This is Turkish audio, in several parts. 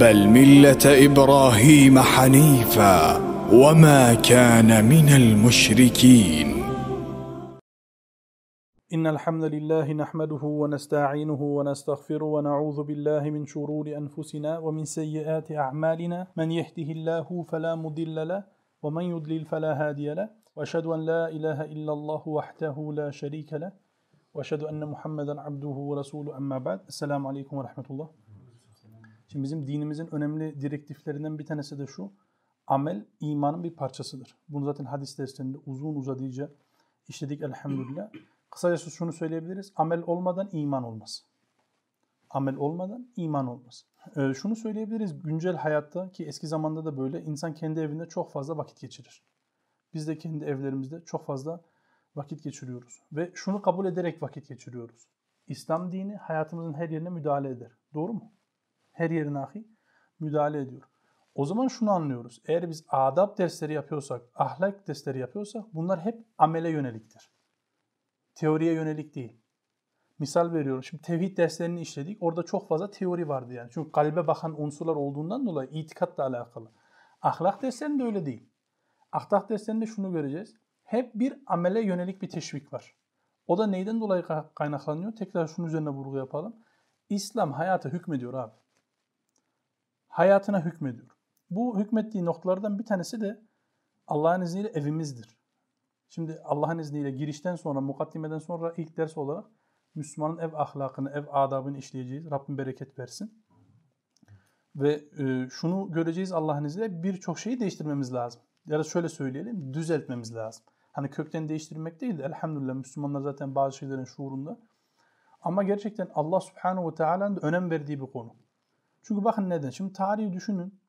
بل ملة إبراهيم حنيفا وما كان من المشركين. إن الحمد لله نحمده ونستعينه ونستغفره ونعوذ بالله من شرور أنفسنا ومن سيئات أعمالنا. من يهده الله فلا مضل له ومن يضلل فلا هادي له. وأشهد أن لا إله إلا الله وحده لا شريك له. وأشهد أن محمدا عبده ورسوله. أما بعد السلام عليكم ورحمة الله. Şimdi bizim dinimizin önemli direktiflerinden bir tanesi de şu. Amel imanın bir parçasıdır. Bunu zaten hadis derslerinde uzun uzadıca işledik elhamdülillah. Kısacası şunu söyleyebiliriz. Amel olmadan iman olmaz. Amel olmadan iman olmaz. Ee, şunu söyleyebiliriz. Güncel hayatta ki eski zamanda da böyle insan kendi evinde çok fazla vakit geçirir. Biz de kendi evlerimizde çok fazla vakit geçiriyoruz. Ve şunu kabul ederek vakit geçiriyoruz. İslam dini hayatımızın her yerine müdahale eder. Doğru mu? Her yerine ahi müdahale ediyor. O zaman şunu anlıyoruz. Eğer biz adab dersleri yapıyorsak, ahlak dersleri yapıyorsak bunlar hep amele yöneliktir. Teoriye yönelik değil. Misal veriyorum. Şimdi tevhid derslerini işledik. Orada çok fazla teori vardı yani. Çünkü kalbe bakan unsurlar olduğundan dolayı itikatla alakalı. Ahlak derslerinde öyle değil. Ahlak derslerinde şunu göreceğiz. Hep bir amele yönelik bir teşvik var. O da neyden dolayı kaynaklanıyor? Tekrar şunun üzerine vurgu yapalım. İslam hayata hükmediyor abi. Hayatına hükmediyor. Bu hükmettiği noktalardan bir tanesi de Allah'ın izniyle evimizdir. Şimdi Allah'ın izniyle girişten sonra, mukaddimeden sonra ilk ders olarak Müslümanın ev ahlakını, ev adabını işleyeceğiz. Rabbim bereket versin. Ve e, şunu göreceğiz Allah'ın izniyle birçok şeyi değiştirmemiz lazım. Ya da şöyle söyleyelim, düzeltmemiz lazım. Hani kökten değiştirmek değil de elhamdülillah Müslümanlar zaten bazı şeylerin şuurunda. Ama gerçekten Allah subhanahu ve teala'nın önem verdiği bir konu. Çünkü bakın neden? Şimdi tarihi düşünün.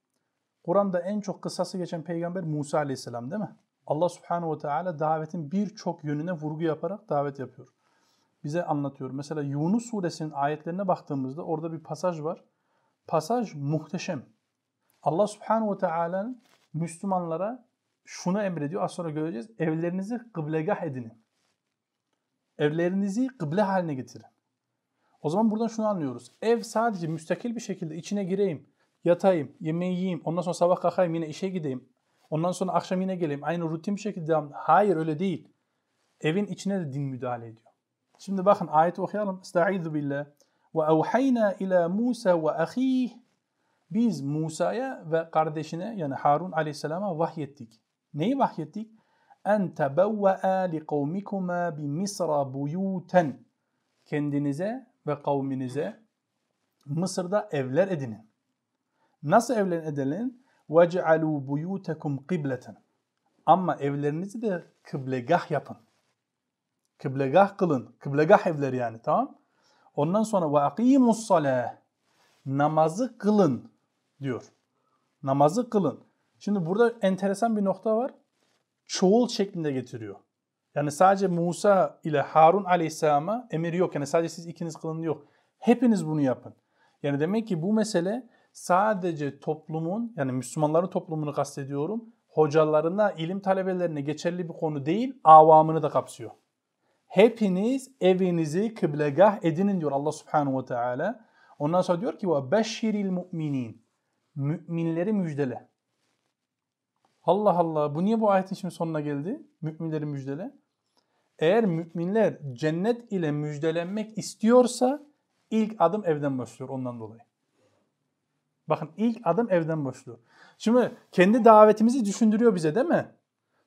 Kur'an'da en çok kısası geçen peygamber Musa aleyhisselam değil mi? Allah subhanahu ve teala davetin birçok yönüne vurgu yaparak davet yapıyor. Bize anlatıyor. Mesela Yunus suresinin ayetlerine baktığımızda orada bir pasaj var. Pasaj muhteşem. Allah subhanahu ve teala'nın Müslümanlara şunu emrediyor. Az sonra göreceğiz. Evlerinizi kıblegah edinin. Evlerinizi kıble haline getirin. O zaman buradan şunu anlıyoruz. Ev sadece müstakil bir şekilde içine gireyim, yatayım, yemeği yiyeyim, ondan sonra sabah kalkayım yine işe gideyim. Ondan sonra akşam yine geleyim. Aynı rutin bir şekilde devam. Hayır öyle değil. Evin içine de din müdahale ediyor. Şimdi bakın ayeti okuyalım. Estaizu billah. Ve evhayna ila Musa ve ahih. Biz Musa'ya ve kardeşine yani Harun aleyhisselama vahyettik. Neyi vahyettik? En tebevve'a li kavmikuma bi Misra buyuten. Kendinize ve kavminize Mısır'da evler edinin. Nasıl evler edinin? وَجْعَلُوا بُيُوتَكُمْ قِبْلَةً Ama evlerinizi de kıblegah yapın. Kıblegah kılın. Kıblegah evleri yani tamam. Ondan sonra وَاَقِيمُ الصَّلَاةِ Namazı kılın diyor. Namazı kılın. Şimdi burada enteresan bir nokta var. Çoğul şeklinde getiriyor. Yani sadece Musa ile Harun aleyhisselama emir yok. Yani sadece siz ikiniz kılın yok. Hepiniz bunu yapın. Yani demek ki bu mesele sadece toplumun yani Müslümanların toplumunu kastediyorum. Hocalarına, ilim talebelerine geçerli bir konu değil, avamını da kapsıyor. Hepiniz evinizi kıblegah edinin diyor Allah Subhanahu ve Teala. Ondan sonra diyor ki ve beşiril mu'minin. Müminleri müjdele. Allah Allah bu niye bu ayetin şimdi sonuna geldi? Müminleri müjdele. Eğer müminler cennet ile müjdelenmek istiyorsa ilk adım evden başlıyor ondan dolayı. Bakın ilk adım evden başlıyor. Şimdi kendi davetimizi düşündürüyor bize değil mi?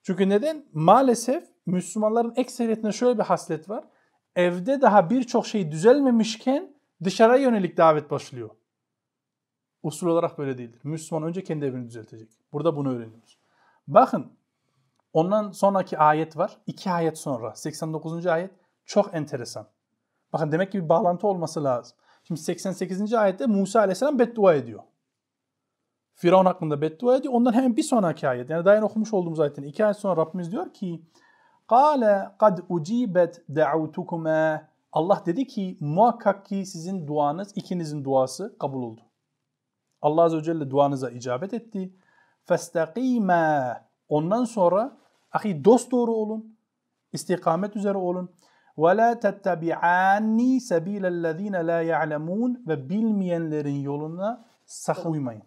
Çünkü neden? Maalesef Müslümanların ekseriyetinde şöyle bir haslet var. Evde daha birçok şey düzelmemişken dışarıya yönelik davet başlıyor. Usul olarak böyle değildir. Müslüman önce kendi evini düzeltecek. Burada bunu öğreniyoruz. Bakın ondan sonraki ayet var. İki ayet sonra 89. ayet çok enteresan. Bakın demek ki bir bağlantı olması lazım. Şimdi 88. ayette Musa aleyhisselam beddua ediyor. Firavun hakkında beddua ediyor. Ondan hemen bir sonraki ayet. Yani daha yeni okumuş olduğumuz ayetin iki ayet sonra Rabbimiz diyor ki Kale kad ucibet da'utukuma Allah dedi ki muhakkak ki sizin duanız ikinizin duası kabul oldu. Allah Azze ve Celle duanıza icabet etti. Festakime ondan sonra ahi dost doğru olun. istikamet üzere olun. Ve la tettebi'anni sebilellezine la ya'lemun ve bilmeyenlerin yoluna sakın uymayın.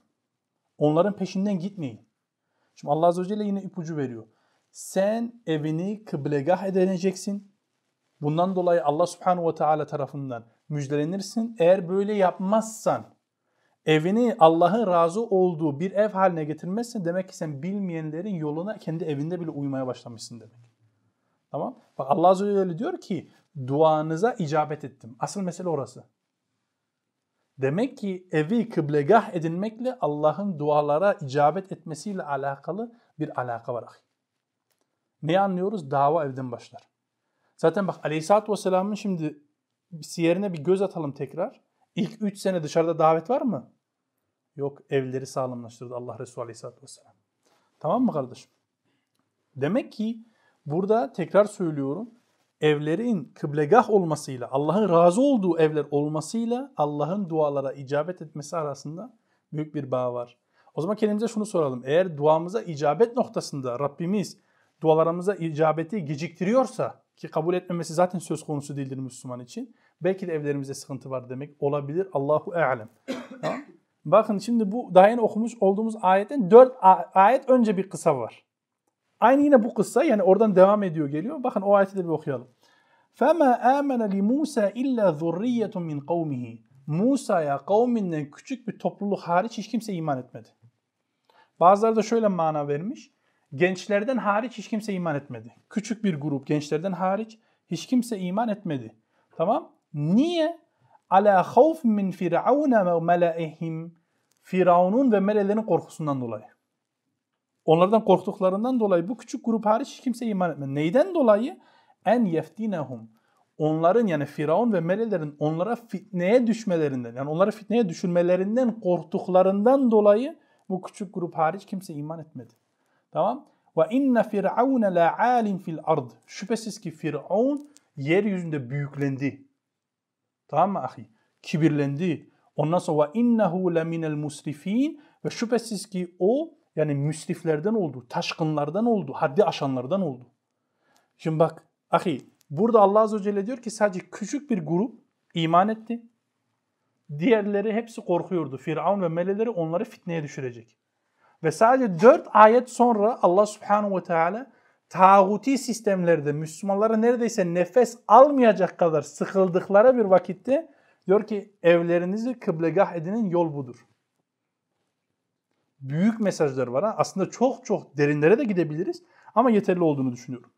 Onların peşinden gitmeyin. Şimdi Allah Azze ve Celle yine ipucu veriyor. Sen evini kıblegah edineceksin. Bundan dolayı Allah Subhanahu ve Teala tarafından müjdelenirsin. Eğer böyle yapmazsan, evini Allah'ın razı olduğu bir ev haline getirmezsen demek ki sen bilmeyenlerin yoluna kendi evinde bile uymaya başlamışsın demek. Tamam? Bak Allah Azze ve Celle diyor ki duanıza icabet ettim. Asıl mesele orası. Demek ki evi kıblegah edinmekle Allah'ın dualara icabet etmesiyle alakalı bir alaka var. Ne anlıyoruz? Dava evden başlar. Zaten bak Aleyhisselatü Vesselam'ın şimdi siyerine bir göz atalım tekrar. İlk 3 sene dışarıda davet var mı? Yok evleri sağlamlaştırdı Allah Resulü Aleyhisselatü Vesselam. Tamam mı kardeşim? Demek ki burada tekrar söylüyorum evlerin kıblegah olmasıyla, Allah'ın razı olduğu evler olmasıyla Allah'ın dualara icabet etmesi arasında büyük bir bağ var. O zaman kendimize şunu soralım. Eğer duamıza icabet noktasında Rabbimiz dualarımıza icabeti geciktiriyorsa ki kabul etmemesi zaten söz konusu değildir Müslüman için. Belki de evlerimizde sıkıntı var demek olabilir. Allahu alem. tamam. Bakın şimdi bu daha yeni okumuş olduğumuz ayetten 4 ayet önce bir kısa var. Aynı yine bu kıssa yani oradan devam ediyor geliyor. Bakın o ayeti de bir okuyalım. فَمَا آمَنَ لِمُوسَى إِلَّا ذُرِّيَّةٌ مِنْ قَوْمِهِ Musa'ya kavminden küçük bir topluluk hariç hiç kimse iman etmedi. Bazıları da şöyle mana vermiş. Gençlerden hariç hiç kimse iman etmedi. Küçük bir grup gençlerden hariç hiç kimse iman etmedi. Tamam? Niye? Ala havf min firavuna ve melaihim. Firavun'un ve melelerinin korkusundan dolayı. Onlardan korktuklarından dolayı bu küçük grup hariç kimse iman etmedi. Neyden dolayı? En yeftinehum. Onların yani Firavun ve melelerin onlara fitneye düşmelerinden yani onları fitneye düşürmelerinden korktuklarından dolayı bu küçük grup hariç kimse iman etmedi. Tamam? Ve inne firavun la alim fil ard. Şüphesiz ki Firavun yeryüzünde büyüklendi. Tamam mı ahi? Kibirlendi. Ondan sonra innehu la minel musrifin ve şüphesiz ki o yani müsriflerden oldu, taşkınlardan oldu, haddi aşanlardan oldu. Şimdi bak ahi burada Allah Azze ve Celle diyor ki sadece küçük bir grup iman etti. Diğerleri hepsi korkuyordu. Firavun ve meleleri onları fitneye düşürecek. Ve sadece dört ayet sonra Allah Subhanahu ve Teala tağuti sistemlerde Müslümanlara neredeyse nefes almayacak kadar sıkıldıkları bir vakitte diyor ki evlerinizi kıblegah edinin yol budur. Büyük mesajlar var. Ha? Aslında çok çok derinlere de gidebiliriz ama yeterli olduğunu düşünüyorum.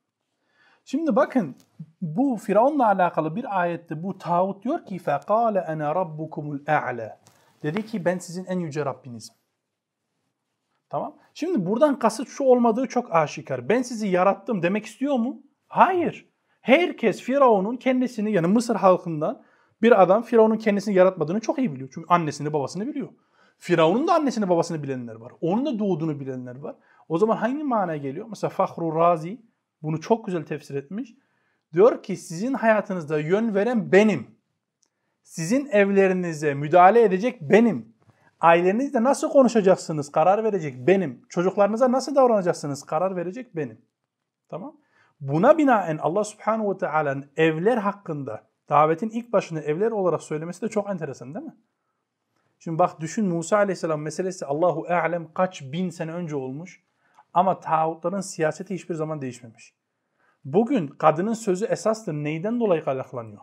Şimdi bakın bu Firavun'la alakalı bir ayette bu tağut diyor ki فَقَالَ اَنَا رَبُّكُمُ الْاَعْلَى Dedi ki ben sizin en yüce Rabbinizim. Tamam. Şimdi buradan kasıt şu olmadığı çok aşikar. Ben sizi yarattım demek istiyor mu? Hayır. Herkes Firavun'un kendisini yani Mısır halkından bir adam Firavun'un kendisini yaratmadığını çok iyi biliyor. Çünkü annesini babasını biliyor. Firavun'un da annesini babasını bilenler var. Onun da doğduğunu bilenler var. O zaman hangi manaya geliyor? Mesela Fahru Razi bunu çok güzel tefsir etmiş. Diyor ki sizin hayatınızda yön veren benim. Sizin evlerinize müdahale edecek benim. Ailenizle nasıl konuşacaksınız karar verecek benim. Çocuklarınıza nasıl davranacaksınız karar verecek benim. Tamam. Buna binaen Allah subhanahu ve teala'nın evler hakkında davetin ilk başını evler olarak söylemesi de çok enteresan değil mi? Şimdi bak düşün Musa aleyhisselam meselesi Allahu alem kaç bin sene önce olmuş. Ama tağutların siyaseti hiçbir zaman değişmemiş. Bugün kadının sözü esastır. Neyden dolayı kaynaklanıyor?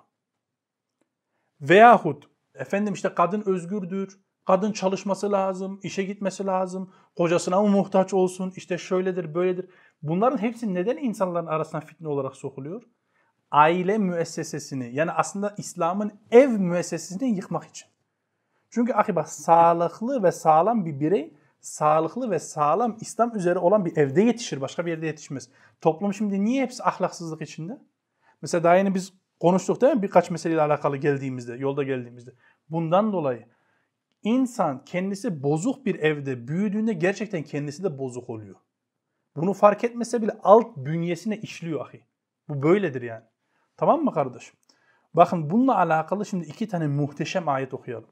Veyahut efendim işte kadın özgürdür, kadın çalışması lazım, işe gitmesi lazım, kocasına mı muhtaç olsun, işte şöyledir, böyledir. Bunların hepsi neden insanların arasına fitne olarak sokuluyor? Aile müessesesini yani aslında İslam'ın ev müessesesini yıkmak için. Çünkü ahi bak sağlıklı ve sağlam bir birey sağlıklı ve sağlam İslam üzere olan bir evde yetişir. Başka bir yerde yetişmez. Toplum şimdi niye hepsi ahlaksızlık içinde? Mesela daha yeni biz konuştuk değil mi? Birkaç meseleyle alakalı geldiğimizde, yolda geldiğimizde. Bundan dolayı insan kendisi bozuk bir evde büyüdüğünde gerçekten kendisi de bozuk oluyor. Bunu fark etmese bile alt bünyesine işliyor ahi. Bu böyledir yani. Tamam mı kardeşim? Bakın bununla alakalı şimdi iki tane muhteşem ayet okuyalım.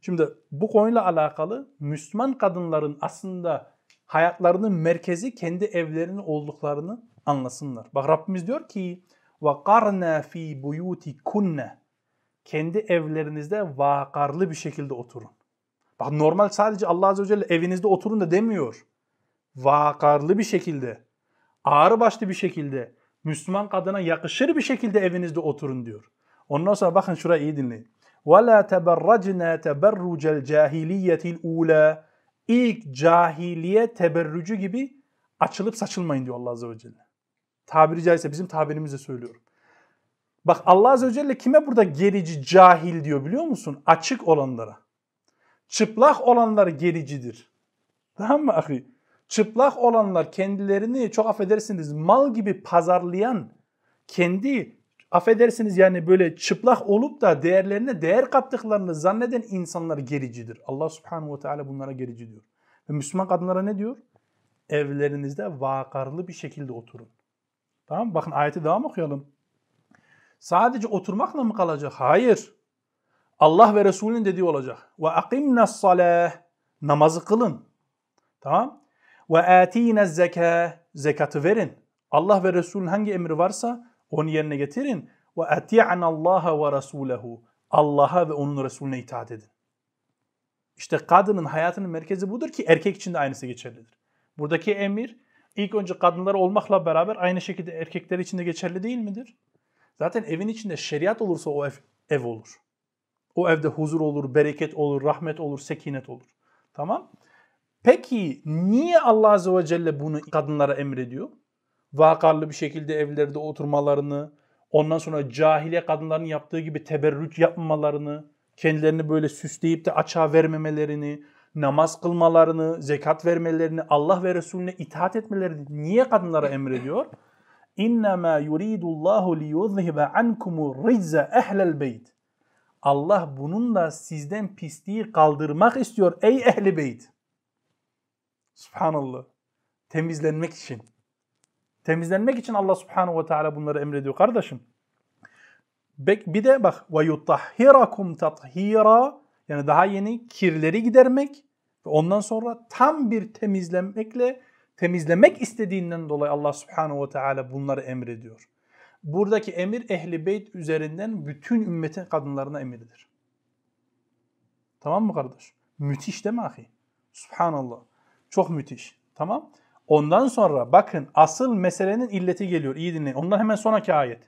Şimdi bu konuyla alakalı Müslüman kadınların aslında hayatlarının merkezi kendi evlerinin olduklarını anlasınlar. Bak Rabbimiz diyor ki وَقَرْنَا ف۪ي kunne Kendi evlerinizde vakarlı bir şekilde oturun. Bak normal sadece Allah Azze ve Celle evinizde oturun da demiyor. Vakarlı bir şekilde, ağır başlı bir şekilde, Müslüman kadına yakışır bir şekilde evinizde oturun diyor. Ondan sonra bakın şurayı iyi dinleyin. وَلَا تَبَرَّجْنَا تَبَرُّجَ الْجَاهِلِيَّةِ الْعُولَى İlk cahiliye teberrücü gibi açılıp saçılmayın diyor Allah Azze ve Celle. Tabiri caizse bizim tabirimizle söylüyorum. Bak Allah Azze ve Celle kime burada gerici, cahil diyor biliyor musun? Açık olanlara. Çıplak olanlar gericidir. Tamam mı ahi? Çıplak olanlar kendilerini çok affedersiniz mal gibi pazarlayan, kendi affedersiniz yani böyle çıplak olup da değerlerine değer kattıklarını zanneden insanlar gericidir. Allah subhanahu ve teala bunlara gerici diyor. Ve Müslüman kadınlara ne diyor? Evlerinizde vakarlı bir şekilde oturun. Tamam? Bakın ayeti devam okuyalım. Sadece oturmakla mı kalacak? Hayır. Allah ve Resulünün dediği olacak. Ve akimna salah. Namazı kılın. Tamam? Ve atina zeka. Zekatı verin. Allah ve Resulün hangi emri varsa onu yerine getirin. Ve ati'an Allah ve Resulehu. Allah'a ve onun Resulüne itaat edin. İşte kadının hayatının merkezi budur ki erkek için de aynısı geçerlidir. Buradaki emir ilk önce kadınlar olmakla beraber aynı şekilde erkekler için de geçerli değil midir? Zaten evin içinde şeriat olursa o ev, ev olur. O evde huzur olur, bereket olur, rahmet olur, sekinet olur. Tamam? Peki niye Allah Azze ve Celle bunu kadınlara emrediyor? Vakarlı bir şekilde evlerde oturmalarını, ondan sonra cahiliye kadınların yaptığı gibi teberrüç yapmamalarını, kendilerini böyle süsleyip de açığa vermemelerini, namaz kılmalarını, zekat vermelerini, Allah ve Resulüne itaat etmelerini niye kadınlara emrediyor? İnnemâ yuridullahu liyuzhibe ankumu rizze ehlel beyt. Allah bununla sizden pisliği kaldırmak istiyor ey ehli beyt. Subhanallah. Temizlenmek için. Temizlenmek için Allah subhanahu ve teala bunları emrediyor kardeşim. Bir de bak ve yutahhirakum tathira yani daha yeni kirleri gidermek ve ondan sonra tam bir temizlenmekle temizlemek istediğinden dolayı Allah subhanahu ve teala bunları emrediyor. Buradaki emir ehli beyt üzerinden bütün ümmetin kadınlarına emiridir. Tamam mı kardeş? Müthiş değil mi ahi? Subhanallah. Çok müthiş. Tamam. Ondan sonra bakın asıl meselenin illeti geliyor. İyi dinleyin. Ondan hemen sonraki ayet.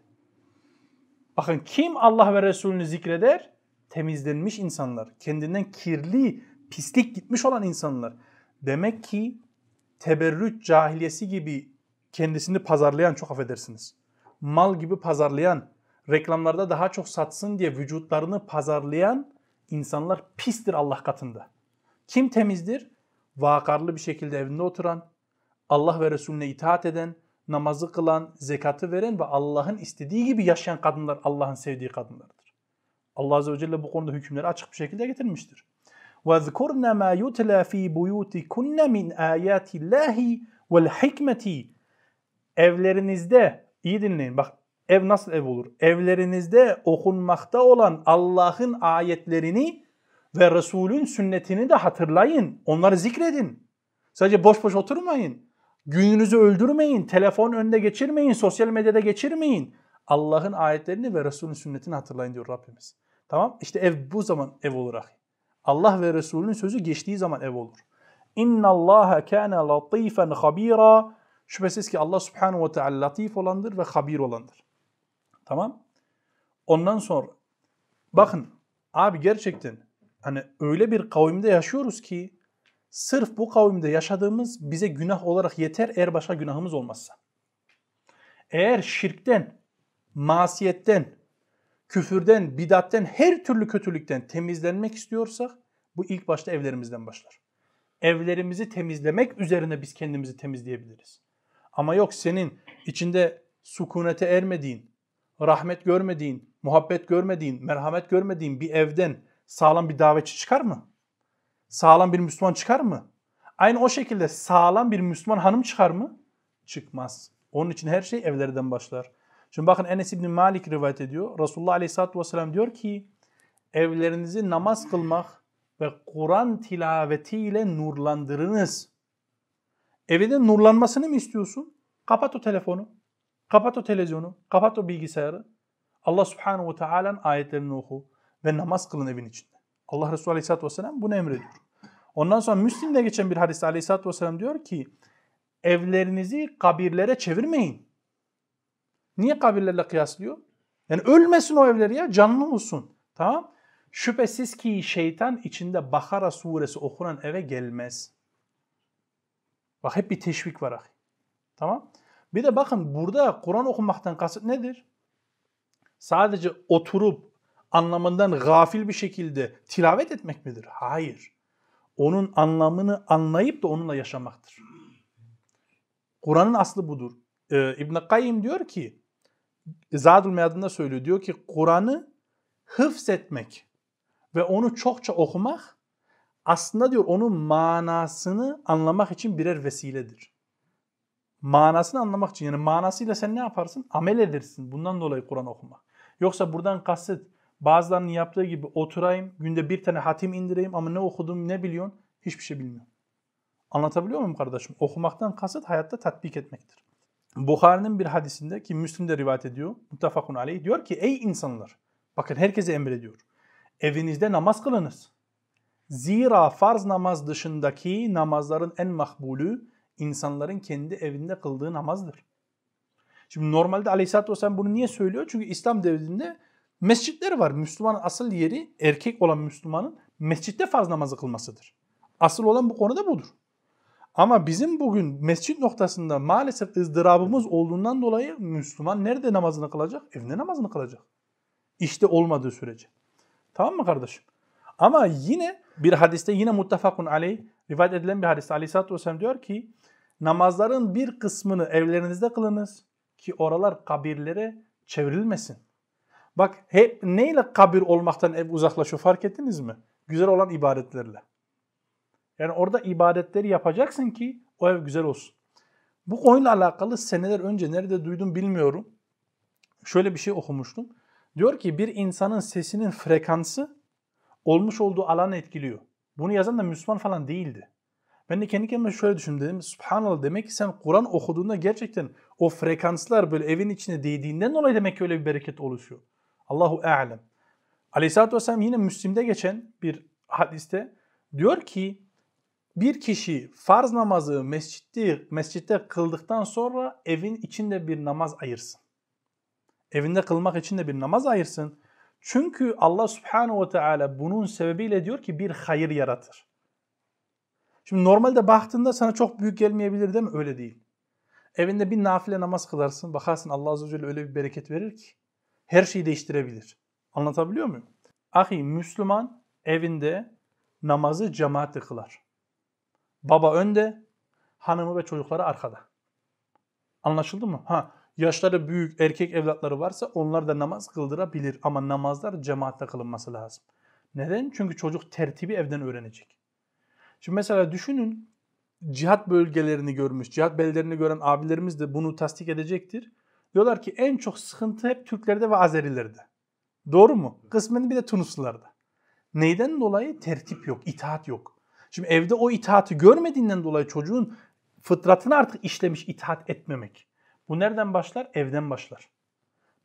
Bakın kim Allah ve Resulünü zikreder? Temizlenmiş insanlar. Kendinden kirli, pislik gitmiş olan insanlar. Demek ki teberrüt cahiliyesi gibi kendisini pazarlayan çok affedersiniz Mal gibi pazarlayan, reklamlarda daha çok satsın diye vücutlarını pazarlayan insanlar pistir Allah katında. Kim temizdir? Vakarlı bir şekilde evinde oturan, Allah ve Resulüne itaat eden, namazı kılan, zekatı veren ve Allah'ın istediği gibi yaşayan kadınlar Allah'ın sevdiği kadınlardır. Allah Azze ve Celle bu konuda hükümleri açık bir şekilde getirmiştir. وَذْكُرْنَ مَا يُتْلَى ف۪ي بُيُوتِكُنَّ مِنْ آيَاتِ اللّٰهِ وَالْحِكْمَةِ Evlerinizde, iyi dinleyin bak ev nasıl ev olur? Evlerinizde okunmakta olan Allah'ın ayetlerini ve Resulün sünnetini de hatırlayın. Onları zikredin. Sadece boş boş oturmayın. Gününüzü öldürmeyin. Telefon önünde geçirmeyin. Sosyal medyada geçirmeyin. Allah'ın ayetlerini ve Resulün sünnetini hatırlayın diyor Rabbimiz. Tamam? İşte ev bu zaman ev olarak. Allah ve Resulünün sözü geçtiği zaman ev olur. İnna Allah kana latifen habira. Şüphesiz ki Allah Subhanahu ve Teala latif olandır ve habir olandır. Tamam? Ondan sonra bakın abi gerçekten hani öyle bir kavimde yaşıyoruz ki sırf bu kavimde yaşadığımız bize günah olarak yeter eğer başka günahımız olmazsa. Eğer şirkten, masiyetten, küfürden, bidatten, her türlü kötülükten temizlenmek istiyorsak bu ilk başta evlerimizden başlar. Evlerimizi temizlemek üzerine biz kendimizi temizleyebiliriz. Ama yok senin içinde sukunete ermediğin, rahmet görmediğin, muhabbet görmediğin, merhamet görmediğin bir evden sağlam bir davetçi çıkar mı? Sağlam bir Müslüman çıkar mı? Aynı o şekilde sağlam bir Müslüman hanım çıkar mı? Çıkmaz. Onun için her şey evlerden başlar. Şimdi bakın Enes İbni Malik rivayet ediyor. Resulullah Aleyhisselatü Vesselam diyor ki evlerinizi namaz kılmak ve Kur'an tilavetiyle nurlandırınız. Evinde nurlanmasını mı istiyorsun? Kapat o telefonu. Kapat o televizyonu. Kapat o bilgisayarı. Allah Subhanahu ve Teala'nın ayetlerini oku ve namaz kılın evin içinde. Allah Resulü Aleyhisselatü Vesselam bunu emrediyor. Ondan sonra Müslim'de geçen bir hadis aleyhissalatü vesselam diyor ki evlerinizi kabirlere çevirmeyin. Niye kabirlerle kıyaslıyor? Yani ölmesin o evleri ya canlı olsun. Tamam. Şüphesiz ki şeytan içinde Bakara suresi okunan eve gelmez. Bak hep bir teşvik var. Tamam. Bir de bakın burada Kur'an okumaktan kasıt nedir? Sadece oturup anlamından gafil bir şekilde tilavet etmek midir? Hayır. Onun anlamını anlayıp da onunla yaşamaktır. Kur'an'ın aslı budur. Ee, İbn-i Kayyim diyor ki, Zadul Mead'ında söylüyor, diyor ki Kur'an'ı hıfz etmek ve onu çokça okumak aslında diyor onun manasını anlamak için birer vesiledir. Manasını anlamak için yani manasıyla sen ne yaparsın? Amel edersin. Bundan dolayı Kur'an okumak. Yoksa buradan kasıt bazılarının yaptığı gibi oturayım, günde bir tane hatim indireyim ama ne okudum ne biliyorsun? Hiçbir şey bilmiyorum. Anlatabiliyor muyum kardeşim? Okumaktan kasıt hayatta tatbik etmektir. Bukhari'nin bir hadisinde ki Müslim de rivayet ediyor. Muttafakun aleyh. Diyor ki ey insanlar. Bakın herkese emrediyor. Evinizde namaz kılınız. Zira farz namaz dışındaki namazların en makbulü insanların kendi evinde kıldığı namazdır. Şimdi normalde Aleyhisselatü Vesselam bunu niye söylüyor? Çünkü İslam devletinde mescitler var. Müslümanın asıl yeri erkek olan Müslümanın mescitte farz namazı kılmasıdır. Asıl olan bu konuda budur. Ama bizim bugün mescit noktasında maalesef ızdırabımız olduğundan dolayı Müslüman nerede namazını kılacak? Evinde namazını kılacak. İşte olmadığı sürece. Tamam mı kardeşim? Ama yine bir hadiste yine muttafakun aleyh rivayet edilen bir hadiste aleyhissalatü vesselam diyor ki namazların bir kısmını evlerinizde kılınız ki oralar kabirlere çevrilmesin. Bak hep neyle kabir olmaktan ev uzaklaşıyor fark ettiniz mi? Güzel olan ibadetlerle. Yani orada ibadetleri yapacaksın ki o ev güzel olsun. Bu konuyla alakalı seneler önce nerede duydum bilmiyorum. Şöyle bir şey okumuştum. Diyor ki bir insanın sesinin frekansı olmuş olduğu alanı etkiliyor. Bunu yazan da Müslüman falan değildi. Ben de kendi kendime şöyle düşündüm dedim. Subhanallah demek ki sen Kur'an okuduğunda gerçekten o frekanslar böyle evin içine değdiğinden dolayı demek ki öyle bir bereket oluşuyor. Allahu a'lem. Aleyhisselatü Vesselam yine Müslim'de geçen bir hadiste diyor ki bir kişi farz namazı mescitte, mescitte kıldıktan sonra evin içinde bir namaz ayırsın. Evinde kılmak için de bir namaz ayırsın. Çünkü Allah subhanahu ve teala bunun sebebiyle diyor ki bir hayır yaratır. Şimdi normalde baktığında sana çok büyük gelmeyebilir değil mi? Öyle değil. Evinde bir nafile namaz kılarsın. Bakarsın Allah azze ve celle öyle bir bereket verir ki her şeyi değiştirebilir. Anlatabiliyor muyum? Ahi Müslüman evinde namazı cemaatle kılar. Baba önde, hanımı ve çocukları arkada. Anlaşıldı mı? Ha, yaşları büyük erkek evlatları varsa onlar da namaz kıldırabilir ama namazlar cemaatle kılınması lazım. Neden? Çünkü çocuk tertibi evden öğrenecek. Şimdi mesela düşünün cihat bölgelerini görmüş, cihat beldelerini gören abilerimiz de bunu tasdik edecektir. Diyorlar ki en çok sıkıntı hep Türklerde ve Azerilerde. Doğru mu? Kısmen bir de Tunuslularda. Neyden dolayı? Tertip yok, itaat yok. Şimdi evde o itaati görmediğinden dolayı çocuğun fıtratını artık işlemiş itaat etmemek. Bu nereden başlar? Evden başlar.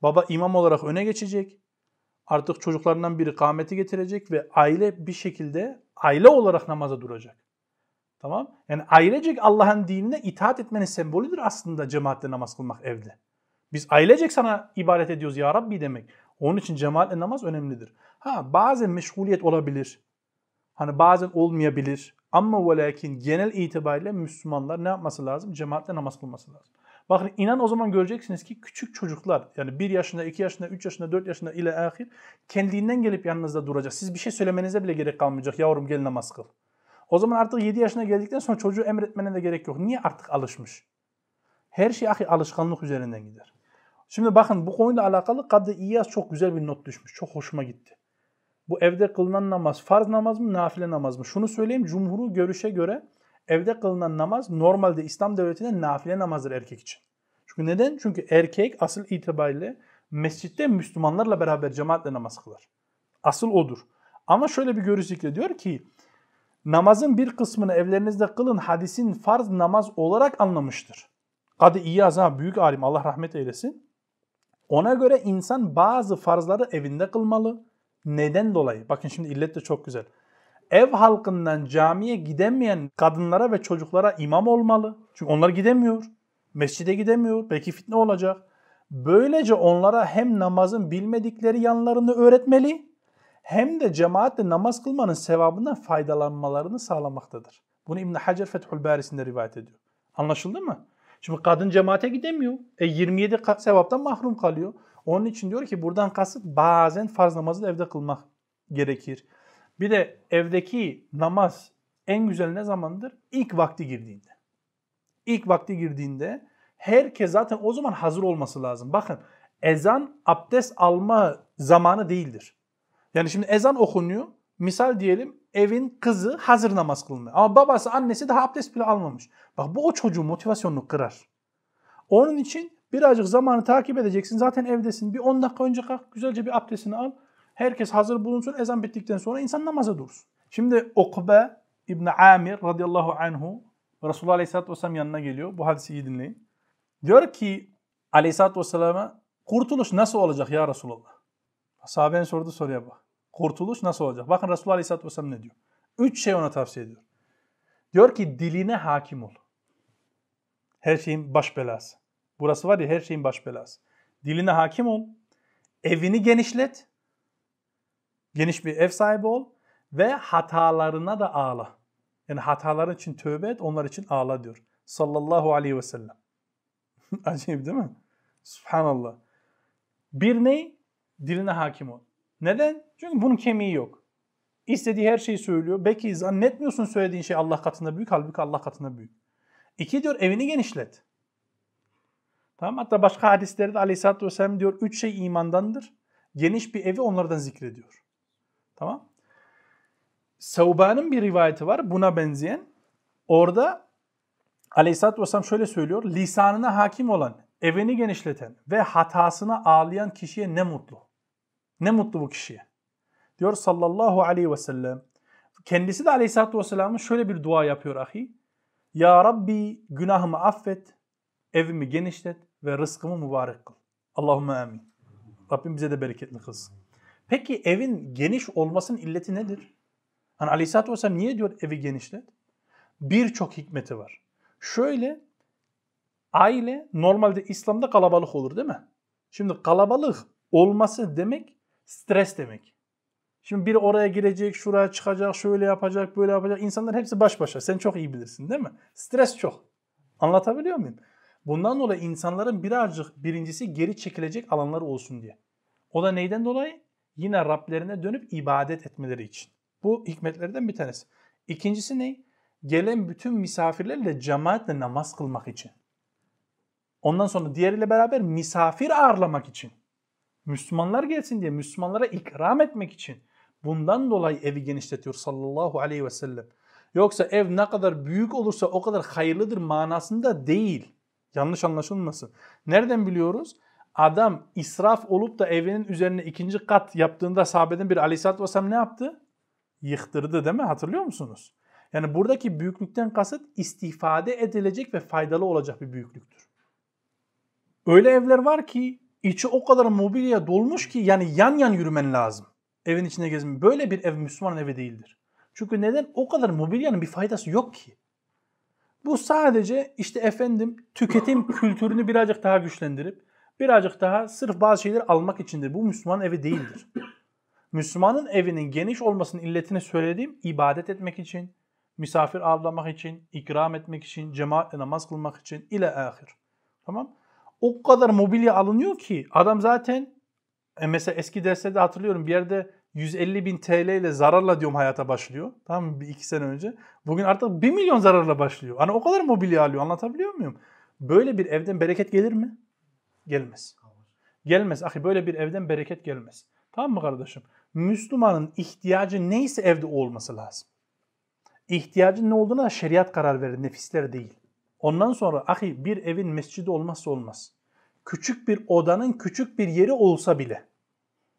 Baba imam olarak öne geçecek. Artık çocuklarından biri kâmeti getirecek ve aile bir şekilde aile olarak namaza duracak. Tamam? Yani ailecek Allah'ın dinine itaat etmenin sembolüdür aslında cemaatle namaz kılmak evde. Biz ailecek sana ibadet ediyoruz ya Rabbi demek. Onun için cemaatle namaz önemlidir. Ha bazen meşguliyet olabilir. Hani bazen olmayabilir. Ama ve lakin genel itibariyle Müslümanlar ne yapması lazım? Cemaatle namaz kılması lazım. Bakın inan o zaman göreceksiniz ki küçük çocuklar yani 1 yaşında, 2 yaşında, 3 yaşında, 4 yaşında ile ahir kendinden gelip yanınızda duracak. Siz bir şey söylemenize bile gerek kalmayacak. Yavrum gel namaz kıl. O zaman artık 7 yaşına geldikten sonra çocuğu emretmene de gerek yok. Niye artık alışmış? Her şey ahi alışkanlık üzerinden gider. Şimdi bakın bu konuyla alakalı Kadı İyaz çok güzel bir not düşmüş. Çok hoşuma gitti. Bu evde kılınan namaz farz namaz mı, nafile namaz mı? Şunu söyleyeyim, cumhuru görüşe göre evde kılınan namaz normalde İslam devletinde nafile namazdır erkek için. Çünkü neden? Çünkü erkek asıl itibariyle mescitte Müslümanlarla beraber cemaatle namaz kılar. Asıl odur. Ama şöyle bir görüş diyor ki namazın bir kısmını evlerinizde kılın hadisin farz namaz olarak anlamıştır. Kadı İyaz ha büyük alim Allah rahmet eylesin. Ona göre insan bazı farzları evinde kılmalı. Neden dolayı? Bakın şimdi illet de çok güzel. Ev halkından camiye gidemeyen kadınlara ve çocuklara imam olmalı. Çünkü onlar gidemiyor. Mescide gidemiyor. Belki fitne olacak. Böylece onlara hem namazın bilmedikleri yanlarını öğretmeli hem de cemaatle namaz kılmanın sevabından faydalanmalarını sağlamaktadır. Bunu İbn Hacer Fethül Barisi'nde rivayet ediyor. Anlaşıldı mı? Şimdi kadın cemaate gidemiyor. E 27 sevaptan mahrum kalıyor. Onun için diyor ki buradan kasıt bazen farz namazı da evde kılmak gerekir. Bir de evdeki namaz en güzel ne zamandır? İlk vakti girdiğinde. İlk vakti girdiğinde herkes zaten o zaman hazır olması lazım. Bakın ezan abdest alma zamanı değildir. Yani şimdi ezan okunuyor. Misal diyelim evin kızı hazır namaz kılmıyor. Ama babası annesi daha abdest bile almamış. Bak bu o çocuğun motivasyonunu kırar. Onun için birazcık zamanı takip edeceksin. Zaten evdesin. Bir 10 dakika önce kalk güzelce bir abdestini al. Herkes hazır bulunsun. Ezan bittikten sonra insan namaza dursun. Şimdi Ukbe İbni Amir radıyallahu anhu Resulullah Aleyhisselatü Vesselam yanına geliyor. Bu hadisi iyi dinleyin. Diyor ki Aleyhisselatü Vesselam'a kurtuluş nasıl olacak ya Resulullah? Sahabenin sorduğu soruya bak. Kurtuluş nasıl olacak? Bakın Resulullah Aleyhisselatü Vesselam ne diyor? Üç şey ona tavsiye ediyor. Diyor ki diline hakim ol. Her şeyin baş belası. Burası var ya her şeyin baş belası. Diline hakim ol. Evini genişlet. Geniş bir ev sahibi ol. Ve hatalarına da ağla. Yani hataların için tövbe et, onlar için ağla diyor. Sallallahu aleyhi ve sellem. Acayip değil mi? Subhanallah. Bir ne? Diline hakim ol. Neden? Çünkü bunun kemiği yok. İstediği her şeyi söylüyor. Belki zannetmiyorsun söylediğin şey Allah katında büyük, halbuki Allah katında büyük. İki diyor evini genişlet. Tamam Hatta başka hadislerde aleyhissalatü vesselam diyor üç şey imandandır. Geniş bir evi onlardan zikrediyor. Tamam. Sevban'ın bir rivayeti var buna benzeyen. Orada aleyhissalatü vesselam şöyle söylüyor. Lisanına hakim olan, evini genişleten ve hatasına ağlayan kişiye ne mutlu. Ne mutlu bu kişiye. Diyor sallallahu aleyhi ve sellem. Kendisi de aleyhissalatü vesselamın şöyle bir dua yapıyor ahi. Ya Rabbi günahımı affet, evimi genişlet ve rızkımı mübarek kıl. Allahümme amin. Rabbim bize de bereketli kılsın. Peki evin geniş olmasının illeti nedir? Hani Aleyhisselatü Vesselam niye diyor evi genişlet? Birçok hikmeti var. Şöyle aile normalde İslam'da kalabalık olur değil mi? Şimdi kalabalık olması demek stres demek. Şimdi biri oraya girecek, şuraya çıkacak, şöyle yapacak, böyle yapacak. İnsanlar hepsi baş başa. Sen çok iyi bilirsin değil mi? Stres çok. Anlatabiliyor muyum? Bundan dolayı insanların birazcık birincisi geri çekilecek alanları olsun diye. O da neyden dolayı? Yine Rablerine dönüp ibadet etmeleri için. Bu hikmetlerden bir tanesi. İkincisi ne? Gelen bütün misafirlerle cemaatle namaz kılmak için. Ondan sonra diğeriyle beraber misafir ağırlamak için. Müslümanlar gelsin diye Müslümanlara ikram etmek için. Bundan dolayı evi genişletiyor sallallahu aleyhi ve sellem. Yoksa ev ne kadar büyük olursa o kadar hayırlıdır manasında değil. Yanlış anlaşılmasın. Nereden biliyoruz? Adam israf olup da evinin üzerine ikinci kat yaptığında sahabeden bir aleyhissalatü vesselam ne yaptı? Yıktırdı değil mi? Hatırlıyor musunuz? Yani buradaki büyüklükten kasıt istifade edilecek ve faydalı olacak bir büyüklüktür. Öyle evler var ki içi o kadar mobilya dolmuş ki yani yan yan yürümen lazım. Evin içine gezme. Böyle bir ev Müslüman evi değildir. Çünkü neden? O kadar mobilyanın bir faydası yok ki. Bu sadece işte efendim tüketim kültürünü birazcık daha güçlendirip birazcık daha sırf bazı şeyleri almak içindir. Bu Müslüman evi değildir. Müslümanın evinin geniş olmasının illetini söylediğim ibadet etmek için, misafir ağırlamak için, ikram etmek için, cemaatle namaz kılmak için ile ahir. Tamam? O kadar mobilya alınıyor ki adam zaten e mesela eski derslerde hatırlıyorum bir yerde 150 bin TL ile zararla diyorum hayata başlıyor. Tamam mı? Bir iki sene önce. Bugün artık 1 milyon zararla başlıyor. Hani o kadar mobilya alıyor. Anlatabiliyor muyum? Böyle bir evden bereket gelir mi? Gelmez. Gelmez. Ahi böyle bir evden bereket gelmez. Tamam mı kardeşim? Müslümanın ihtiyacı neyse evde olması lazım. İhtiyacın ne olduğuna şeriat karar verir, nefisler değil. Ondan sonra ahi bir evin mescidi olmazsa olmaz. Küçük bir odanın küçük bir yeri olsa bile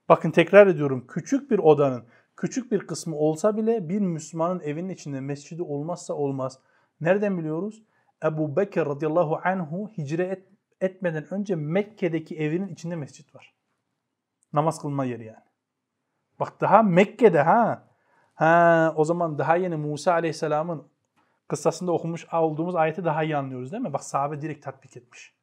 Bakın tekrar ediyorum küçük bir odanın küçük bir kısmı olsa bile bir Müslümanın evinin içinde mescidi olmazsa olmaz. Nereden biliyoruz? Ebu Bekir radıyallahu anhu hicre et, etmeden önce Mekke'deki evinin içinde mescit var. Namaz kılma yeri yani. Bak daha Mekke'de ha. Ha, o zaman daha yeni Musa Aleyhisselam'ın kıssasında okumuş olduğumuz ayeti daha iyi anlıyoruz değil mi? Bak sahabe direkt tatbik etmiş.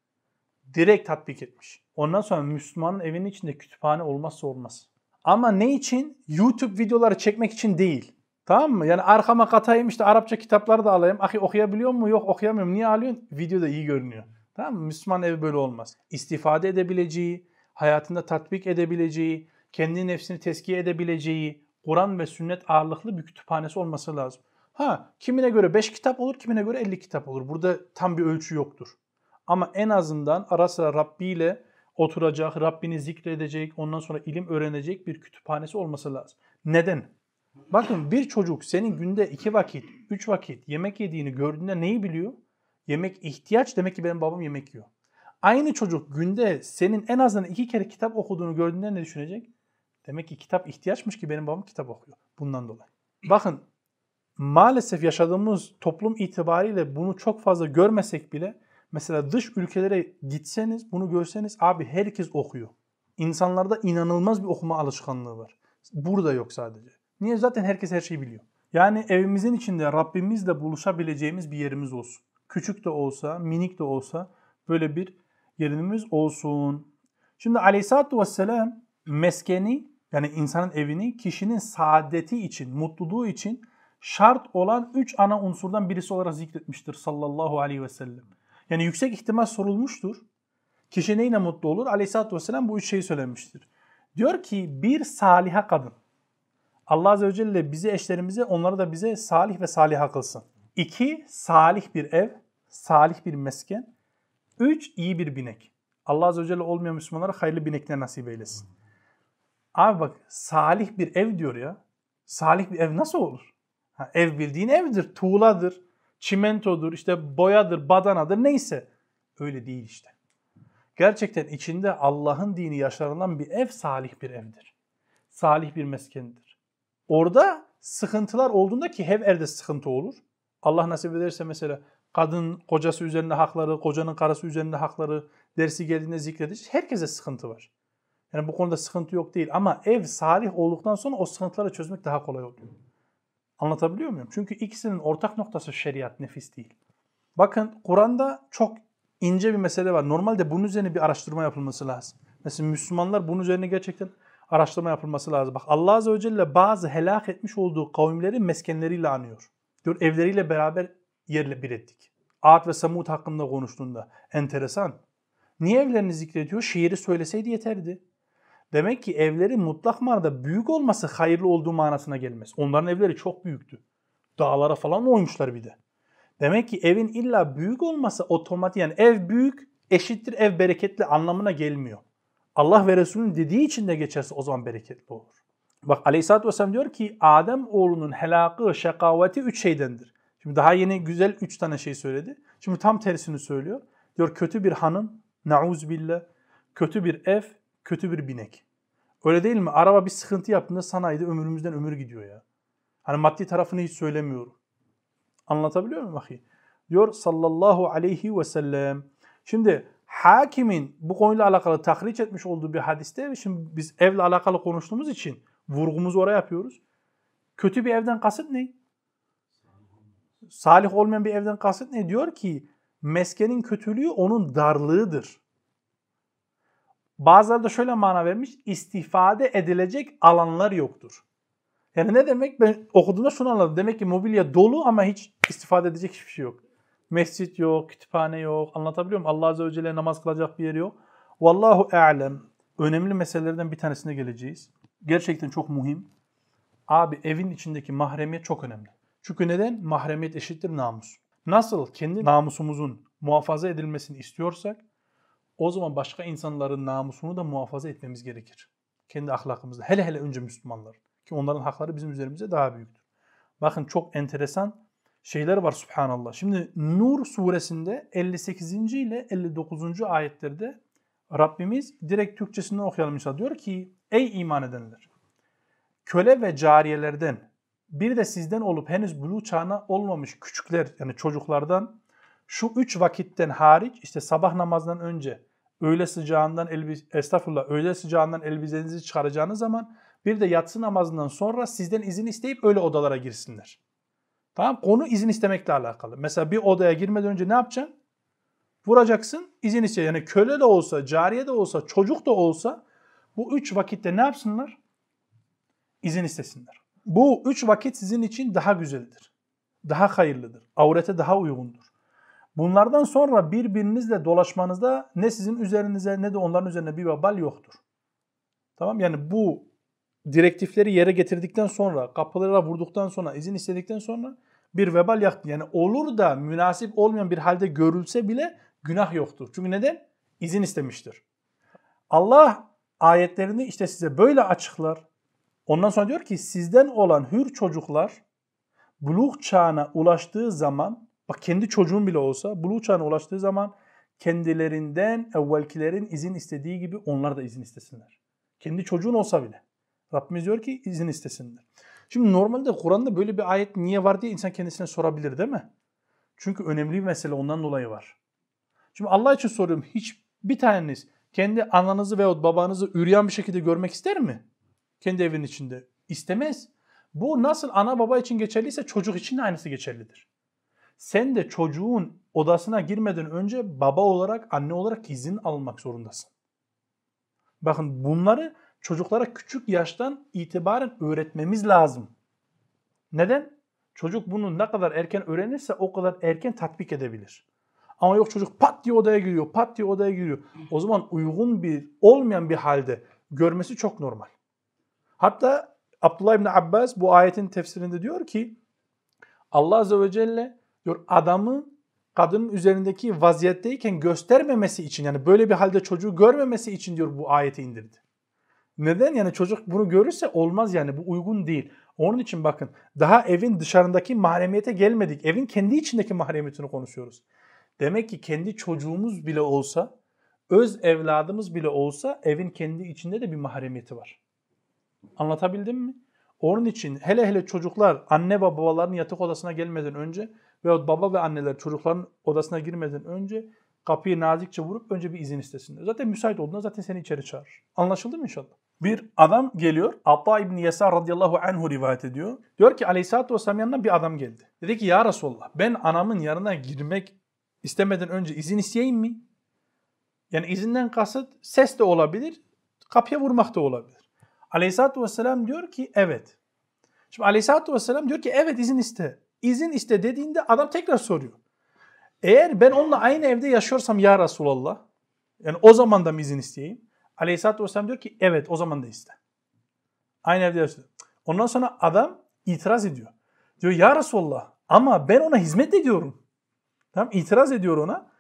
Direkt tatbik etmiş. Ondan sonra Müslümanın evinin içinde kütüphane olmazsa olmaz. Ama ne için? YouTube videoları çekmek için değil. Tamam mı? Yani arkama katayım işte Arapça kitapları da alayım. Ahi okuyabiliyor mu? Yok okuyamıyorum. Niye alıyorsun? Videoda iyi görünüyor. Tamam mı? Müslüman evi böyle olmaz. İstifade edebileceği, hayatında tatbik edebileceği, kendi nefsini teskiye edebileceği, Kur'an ve sünnet ağırlıklı bir kütüphanesi olması lazım. Ha, kimine göre 5 kitap olur, kimine göre 50 kitap olur. Burada tam bir ölçü yoktur. Ama en azından ara sıra Rabbi ile oturacak, Rabbini zikredecek, ondan sonra ilim öğrenecek bir kütüphanesi olması lazım. Neden? Bakın bir çocuk senin günde iki vakit, üç vakit yemek yediğini gördüğünde neyi biliyor? Yemek ihtiyaç demek ki benim babam yemek yiyor. Aynı çocuk günde senin en azından iki kere kitap okuduğunu gördüğünde ne düşünecek? Demek ki kitap ihtiyaçmış ki benim babam kitap okuyor. Bundan dolayı. Bakın maalesef yaşadığımız toplum itibariyle bunu çok fazla görmesek bile mesela dış ülkelere gitseniz bunu görseniz abi herkes okuyor. İnsanlarda inanılmaz bir okuma alışkanlığı var. Burada yok sadece. Niye? Zaten herkes her şeyi biliyor. Yani evimizin içinde Rabbimizle buluşabileceğimiz bir yerimiz olsun. Küçük de olsa, minik de olsa böyle bir yerimiz olsun. Şimdi aleyhissalatü vesselam meskeni yani insanın evini kişinin saadeti için, mutluluğu için şart olan üç ana unsurdan birisi olarak zikretmiştir sallallahu aleyhi ve sellem. Yani yüksek ihtimal sorulmuştur. Kişi neyle mutlu olur? Aleyhisselatü vesselam bu üç şeyi söylemiştir. Diyor ki bir saliha kadın. Allah Azze ve Celle bizi eşlerimize onları da bize salih ve saliha kılsın. İki, salih bir ev, salih bir mesken. Üç, iyi bir binek. Allah Azze ve Celle olmayan Müslümanlara hayırlı binekler nasip eylesin. Abi bak salih bir ev diyor ya. Salih bir ev nasıl olur? Ha, ev bildiğin evdir, tuğladır, çimentodur, işte boyadır, badanadır neyse. Öyle değil işte. Gerçekten içinde Allah'ın dini yaşanılan bir ev salih bir evdir. Salih bir meskendir. Orada sıkıntılar olduğunda ki hep evde sıkıntı olur. Allah nasip ederse mesela kadın kocası üzerinde hakları, kocanın karısı üzerinde hakları dersi geldiğinde zikredici herkese sıkıntı var. Yani bu konuda sıkıntı yok değil ama ev salih olduktan sonra o sıkıntıları çözmek daha kolay oluyor. Anlatabiliyor muyum? Çünkü ikisinin ortak noktası şeriat, nefis değil. Bakın Kur'an'da çok ince bir mesele var. Normalde bunun üzerine bir araştırma yapılması lazım. Mesela Müslümanlar bunun üzerine gerçekten araştırma yapılması lazım. Bak Allah Azze ve Celle bazı helak etmiş olduğu kavimleri meskenleriyle anıyor. Diyor evleriyle beraber yerle bir ettik. Ad ve Samud hakkında konuştuğunda. Enteresan. Niye evlerini zikrediyor? Şiiri söyleseydi yeterdi. Demek ki evleri mutlak manada büyük olması hayırlı olduğu manasına gelmez. Onların evleri çok büyüktü. Dağlara falan oymuşlar bir de. Demek ki evin illa büyük olması otomatik yani ev büyük eşittir ev bereketli anlamına gelmiyor. Allah ve Resulünün dediği için de geçerse o zaman bereketli olur. Bak Aleyhisselatü Vesselam diyor ki Adem oğlunun helakı, şekaveti üç şeydendir. Şimdi daha yeni güzel üç tane şey söyledi. Şimdi tam tersini söylüyor. Diyor kötü bir hanım, nauz billah, kötü bir ev, kötü bir binek. Öyle değil mi? Araba bir sıkıntı yaptığında sanayide ömrümüzden ömür gidiyor ya. Hani maddi tarafını hiç söylemiyorum. Anlatabiliyor muyum ahi? Diyor sallallahu aleyhi ve sellem. Şimdi hakimin bu konuyla alakalı tahriç etmiş olduğu bir hadiste şimdi biz evle alakalı konuştuğumuz için vurgumuzu oraya yapıyoruz. Kötü bir evden kasıt ne? Salih olmayan bir evden kasıt ne? Diyor ki meskenin kötülüğü onun darlığıdır. Bazıları da şöyle mana vermiş. istifade edilecek alanlar yoktur. Yani ne demek? Ben okuduğumda şunu anladım. Demek ki mobilya dolu ama hiç istifade edecek hiçbir şey yok. Mescit yok, kütüphane yok. Anlatabiliyor muyum? Allah Azze ve Celle namaz kılacak bir yer yok. Vallahu e'lem. Önemli meselelerden bir tanesine geleceğiz. Gerçekten çok mühim. Abi evin içindeki mahremiyet çok önemli. Çünkü neden? Mahremiyet eşittir namus. Nasıl kendi namusumuzun muhafaza edilmesini istiyorsak o zaman başka insanların namusunu da muhafaza etmemiz gerekir. Kendi ahlakımızda. Hele hele önce Müslümanlar. Ki onların hakları bizim üzerimize daha büyüktür. Bakın çok enteresan şeyler var subhanallah. Şimdi Nur suresinde 58. ile 59. ayetlerde Rabbimiz direkt Türkçesinden okuyalım inşallah. Diyor ki ey iman edenler köle ve cariyelerden bir de sizden olup henüz buluğ çağına olmamış küçükler yani çocuklardan şu üç vakitten hariç işte sabah namazından önce öğle sıcağından elbiz estağfurullah öğle sıcağından elbisenizi çıkaracağınız zaman Bir de yatsı namazından sonra sizden izin isteyip öyle odalara girsinler. Tamam Konu izin istemekle alakalı. Mesela bir odaya girmeden önce ne yapacaksın? Vuracaksın, izin iste. Yani köle de olsa, cariye de olsa, çocuk da olsa bu üç vakitte ne yapsınlar? İzin istesinler. Bu üç vakit sizin için daha güzeldir. Daha hayırlıdır. Avrete daha uygundur. Bunlardan sonra birbirinizle dolaşmanızda ne sizin üzerinize ne de onların üzerine bir vebal yoktur. Tamam yani bu direktifleri yere getirdikten sonra, kapılara vurduktan sonra, izin istedikten sonra bir vebal yaktı. Yani olur da münasip olmayan bir halde görülse bile günah yoktur. Çünkü neden? İzin istemiştir. Allah ayetlerini işte size böyle açıklar. Ondan sonra diyor ki sizden olan hür çocuklar buluğ çağına ulaştığı zaman bak kendi çocuğun bile olsa buluğ çağına ulaştığı zaman kendilerinden evvelkilerin izin istediği gibi onlar da izin istesinler. Kendi çocuğun olsa bile. Rabbimiz diyor ki izin istesinler. Şimdi normalde Kur'an'da böyle bir ayet niye var diye insan kendisine sorabilir değil mi? Çünkü önemli bir mesele ondan dolayı var. Şimdi Allah için soruyorum hiç bir taneniz kendi ananızı veyahut babanızı üryan bir şekilde görmek ister mi? Kendi evin içinde. İstemez. Bu nasıl ana baba için geçerliyse çocuk için de aynısı geçerlidir. Sen de çocuğun odasına girmeden önce baba olarak, anne olarak izin almak zorundasın. Bakın bunları çocuklara küçük yaştan itibaren öğretmemiz lazım. Neden? Çocuk bunu ne kadar erken öğrenirse o kadar erken tatbik edebilir. Ama yok çocuk pat diye odaya giriyor, pat diye odaya giriyor. O zaman uygun bir, olmayan bir halde görmesi çok normal. Hatta Abdullah İbni Abbas bu ayetin tefsirinde diyor ki Allah Azze ve Celle diyor adamı kadının üzerindeki vaziyetteyken göstermemesi için yani böyle bir halde çocuğu görmemesi için diyor bu ayeti indirdi. Neden? Yani çocuk bunu görürse olmaz yani bu uygun değil. Onun için bakın daha evin dışarındaki mahremiyete gelmedik. Evin kendi içindeki mahremiyetini konuşuyoruz. Demek ki kendi çocuğumuz bile olsa, öz evladımız bile olsa evin kendi içinde de bir mahremiyeti var. Anlatabildim mi? Onun için hele hele çocuklar anne ve babaların yatak odasına gelmeden önce veyahut baba ve anneler çocukların odasına girmeden önce kapıyı nazikçe vurup önce bir izin istesinler. Zaten müsait olduğunda zaten seni içeri çağırır. Anlaşıldı mı inşallah? Bir adam geliyor. Atta İbni Yesar radıyallahu anhu rivayet ediyor. Diyor ki aleyhissalatü vesselam yanına bir adam geldi. Dedi ki ya Resulallah ben anamın yanına girmek istemeden önce izin isteyeyim mi? Yani izinden kasıt ses de olabilir, kapıya vurmak da olabilir. Aleyhisselatü Vesselam diyor ki evet. Şimdi Aleyhisselatü Vesselam diyor ki evet izin iste. İzin iste dediğinde adam tekrar soruyor. Eğer ben onunla aynı evde yaşıyorsam ya Resulallah, yani o zaman da mı izin isteyeyim? Aleyhisselatü Vesselam diyor ki evet o zaman da iste. Aynı evde yaşıyor. Ondan sonra adam itiraz ediyor. Diyor ya Resulallah ama ben ona hizmet ediyorum. Tamam itiraz ediyor ona.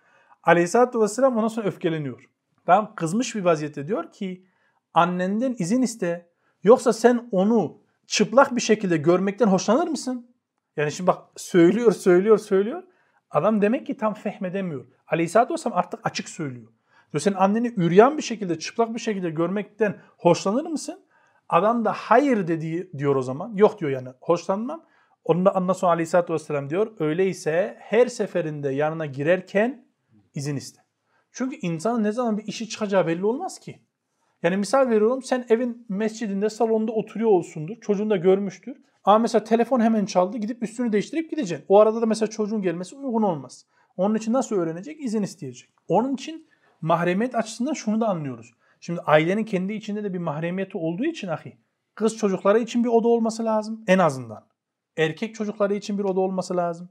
Aleyhisselatü Vesselam ondan sonra öfkeleniyor. Tamam kızmış bir vaziyette diyor ki annenden izin iste. Yoksa sen onu çıplak bir şekilde görmekten hoşlanır mısın? Yani şimdi bak söylüyor, söylüyor, söylüyor. Adam demek ki tam fehmedemiyor. Aleyhisselatü Vesselam artık açık söylüyor. Diyor sen anneni üryan bir şekilde, çıplak bir şekilde görmekten hoşlanır mısın? Adam da hayır dediği diyor o zaman. Yok diyor yani hoşlanmam. Ondan sonra Aleyhisselatü Vesselam diyor öyleyse her seferinde yanına girerken izin iste. Çünkü insanın ne zaman bir işi çıkacağı belli olmaz ki. Yani misal veriyorum sen evin mescidinde salonda oturuyor olsundur. Çocuğun da görmüştür. Ama mesela telefon hemen çaldı gidip üstünü değiştirip gideceksin. O arada da mesela çocuğun gelmesi uygun olmaz. Onun için nasıl öğrenecek? İzin isteyecek. Onun için mahremiyet açısından şunu da anlıyoruz. Şimdi ailenin kendi içinde de bir mahremiyeti olduğu için ahi. Kız çocukları için bir oda olması lazım en azından. Erkek çocukları için bir oda olması lazım.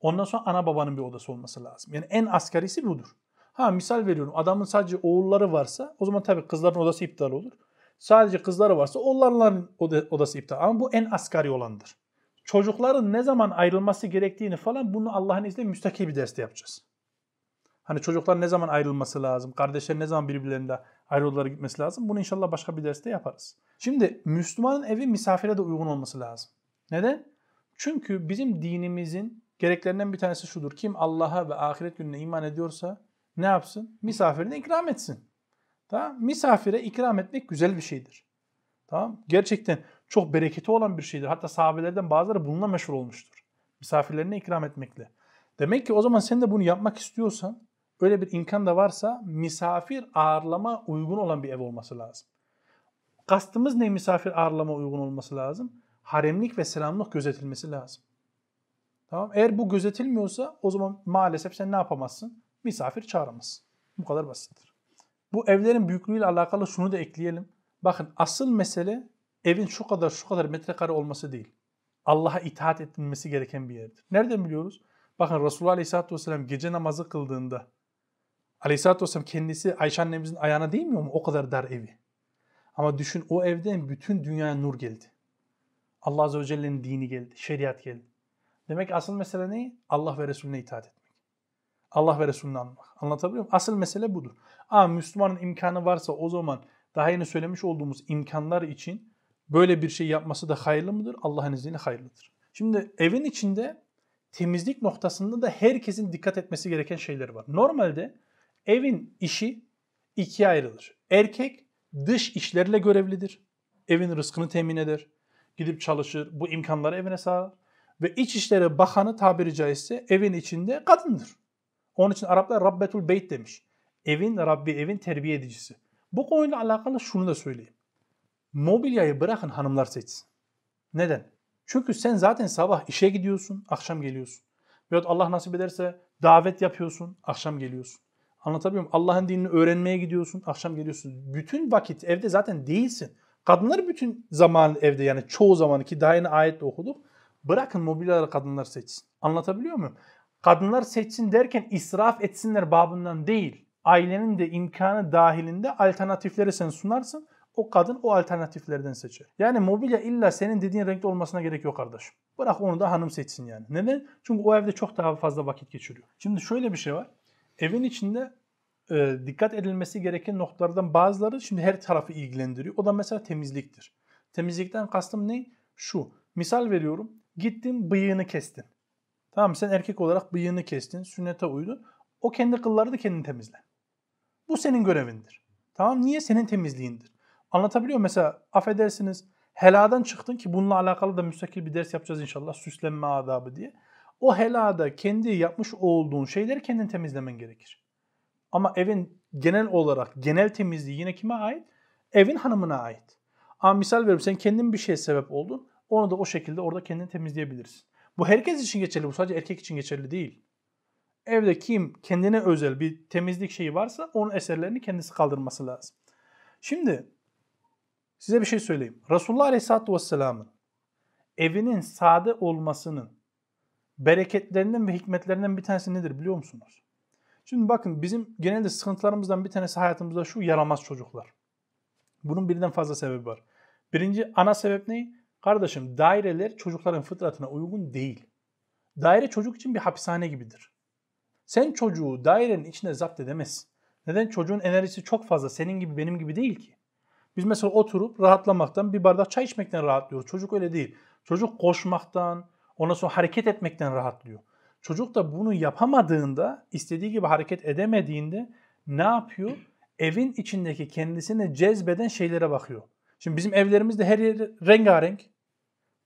Ondan sonra ana babanın bir odası olması lazım. Yani en asgarisi budur. Ha misal veriyorum adamın sadece oğulları varsa o zaman tabii kızların odası iptal olur. Sadece kızları varsa oğulların odası iptal. Ama bu en asgari olandır. Çocukların ne zaman ayrılması gerektiğini falan bunu Allah'ın izniyle müstakil bir derste yapacağız. Hani çocuklar ne zaman ayrılması lazım, kardeşler ne zaman birbirlerinde ayrı gitmesi lazım. Bunu inşallah başka bir derste yaparız. Şimdi Müslümanın evi misafire de uygun olması lazım. Neden? Çünkü bizim dinimizin gereklerinden bir tanesi şudur. Kim Allah'a ve ahiret gününe iman ediyorsa ne yapsın? Misafirine ikram etsin. Tamam? Misafire ikram etmek güzel bir şeydir. Tamam? Gerçekten çok bereketi olan bir şeydir. Hatta sahabelerden bazıları bununla meşhur olmuştur. Misafirlerine ikram etmekle. Demek ki o zaman sen de bunu yapmak istiyorsan, öyle bir imkan da varsa misafir ağırlama uygun olan bir ev olması lazım. Kastımız ne misafir ağırlama uygun olması lazım? Haremlik ve selamlık gözetilmesi lazım. Tamam. Eğer bu gözetilmiyorsa o zaman maalesef sen ne yapamazsın? Misafir çağıramazsın. Bu kadar basittir. Bu evlerin büyüklüğüyle alakalı şunu da ekleyelim. Bakın asıl mesele evin şu kadar şu kadar metrekare olması değil. Allah'a itaat edilmesi gereken bir yerdir. Nereden biliyoruz? Bakın Resulullah Aleyhisselatü Vesselam gece namazı kıldığında Aleyhisselatü Vesselam kendisi Ayşe annemizin ayağına değmiyor mu? O kadar dar evi. Ama düşün o evden bütün dünyaya nur geldi. Allah Azze ve Celle'nin dini geldi, şeriat geldi. Demek asıl mesele ne? Allah ve Resulüne itaat etmek. Allah ve Resulünü anlamak. Anlatabiliyor muyum? Asıl mesele budur. Ama Müslümanın imkanı varsa o zaman daha yeni söylemiş olduğumuz imkanlar için böyle bir şey yapması da hayırlı mıdır? Allah'ın izniyle hayırlıdır. Şimdi evin içinde temizlik noktasında da herkesin dikkat etmesi gereken şeyler var. Normalde evin işi ikiye ayrılır. Erkek dış işlerle görevlidir. Evin rızkını temin eder. Gidip çalışır. Bu imkanları evine sağlar. Ve iç işleri bakanı tabiri caizse evin içinde kadındır. Onun için Araplar Rabbetul Beyt demiş. Evin Rabbi, evin terbiye edicisi. Bu konuyla alakalı şunu da söyleyeyim. Mobilyayı bırakın hanımlar seçsin. Neden? Çünkü sen zaten sabah işe gidiyorsun, akşam geliyorsun. Veyahut Allah nasip ederse davet yapıyorsun, akşam geliyorsun. Anlatabiliyor muyum? Allah'ın dinini öğrenmeye gidiyorsun, akşam geliyorsun. Bütün vakit evde zaten değilsin. Kadınlar bütün zaman evde yani çoğu zamanı ki daha yeni ayette okuduk. Bırakın mobilyaları kadınlar seçsin. Anlatabiliyor muyum? Kadınlar seçsin derken israf etsinler babından değil. Ailenin de imkanı dahilinde alternatifleri sen sunarsın. O kadın o alternatiflerden seçer. Yani mobilya illa senin dediğin renkte olmasına gerek yok kardeşim. Bırak onu da hanım seçsin yani. Neden? Çünkü o evde çok daha fazla vakit geçiriyor. Şimdi şöyle bir şey var. Evin içinde e, dikkat edilmesi gereken noktalardan bazıları şimdi her tarafı ilgilendiriyor. O da mesela temizliktir. Temizlikten kastım ne? Şu. Misal veriyorum. Gittin bıyığını kestin. Tamam sen erkek olarak bıyığını kestin. Sünnete uydun. O kendi kılları da kendin temizle. Bu senin görevindir. Tamam niye? Senin temizliğindir. Anlatabiliyor muyum? Mesela affedersiniz heladan çıktın ki bununla alakalı da müstakil bir ders yapacağız inşallah. Süslenme adabı diye. O helada kendi yapmış olduğun şeyleri kendin temizlemen gerekir. Ama evin genel olarak genel temizliği yine kime ait? Evin hanımına ait. Ama misal veriyorum sen kendin bir şeye sebep oldun. Onu da o şekilde orada kendin temizleyebilirsin. Bu herkes için geçerli. Bu sadece erkek için geçerli değil. Evde kim kendine özel bir temizlik şeyi varsa onun eserlerini kendisi kaldırması lazım. Şimdi size bir şey söyleyeyim. Resulullah Aleyhisselatü Vesselam'ın evinin sade olmasının bereketlerinden ve hikmetlerinden bir tanesi nedir biliyor musunuz? Şimdi bakın bizim genelde sıkıntılarımızdan bir tanesi hayatımızda şu yaramaz çocuklar. Bunun birden fazla sebebi var. Birinci ana sebep ne? Kardeşim daireler çocukların fıtratına uygun değil. Daire çocuk için bir hapishane gibidir. Sen çocuğu dairenin içine zapt edemezsin. Neden? Çocuğun enerjisi çok fazla. Senin gibi benim gibi değil ki. Biz mesela oturup rahatlamaktan bir bardak çay içmekten rahatlıyoruz. Çocuk öyle değil. Çocuk koşmaktan, ondan sonra hareket etmekten rahatlıyor. Çocuk da bunu yapamadığında, istediği gibi hareket edemediğinde ne yapıyor? Evin içindeki kendisini cezbeden şeylere bakıyor. Şimdi bizim evlerimizde her yer rengarenk.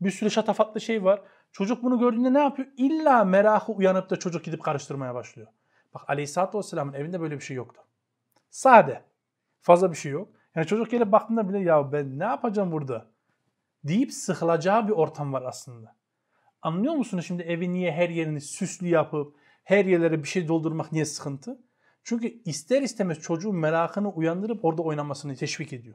Bir sürü şatafatlı şey var. Çocuk bunu gördüğünde ne yapıyor? İlla merakı uyanıp da çocuk gidip karıştırmaya başlıyor. Bak Aleyhisselatü Vesselam'ın evinde böyle bir şey yoktu. Sade. Fazla bir şey yok. Yani çocuk gelip baktığında bile ya ben ne yapacağım burada? Deyip sıkılacağı bir ortam var aslında. Anlıyor musunuz şimdi evi niye her yerini süslü yapıp her yerlere bir şey doldurmak niye sıkıntı? Çünkü ister istemez çocuğun merakını uyandırıp orada oynamasını teşvik ediyor.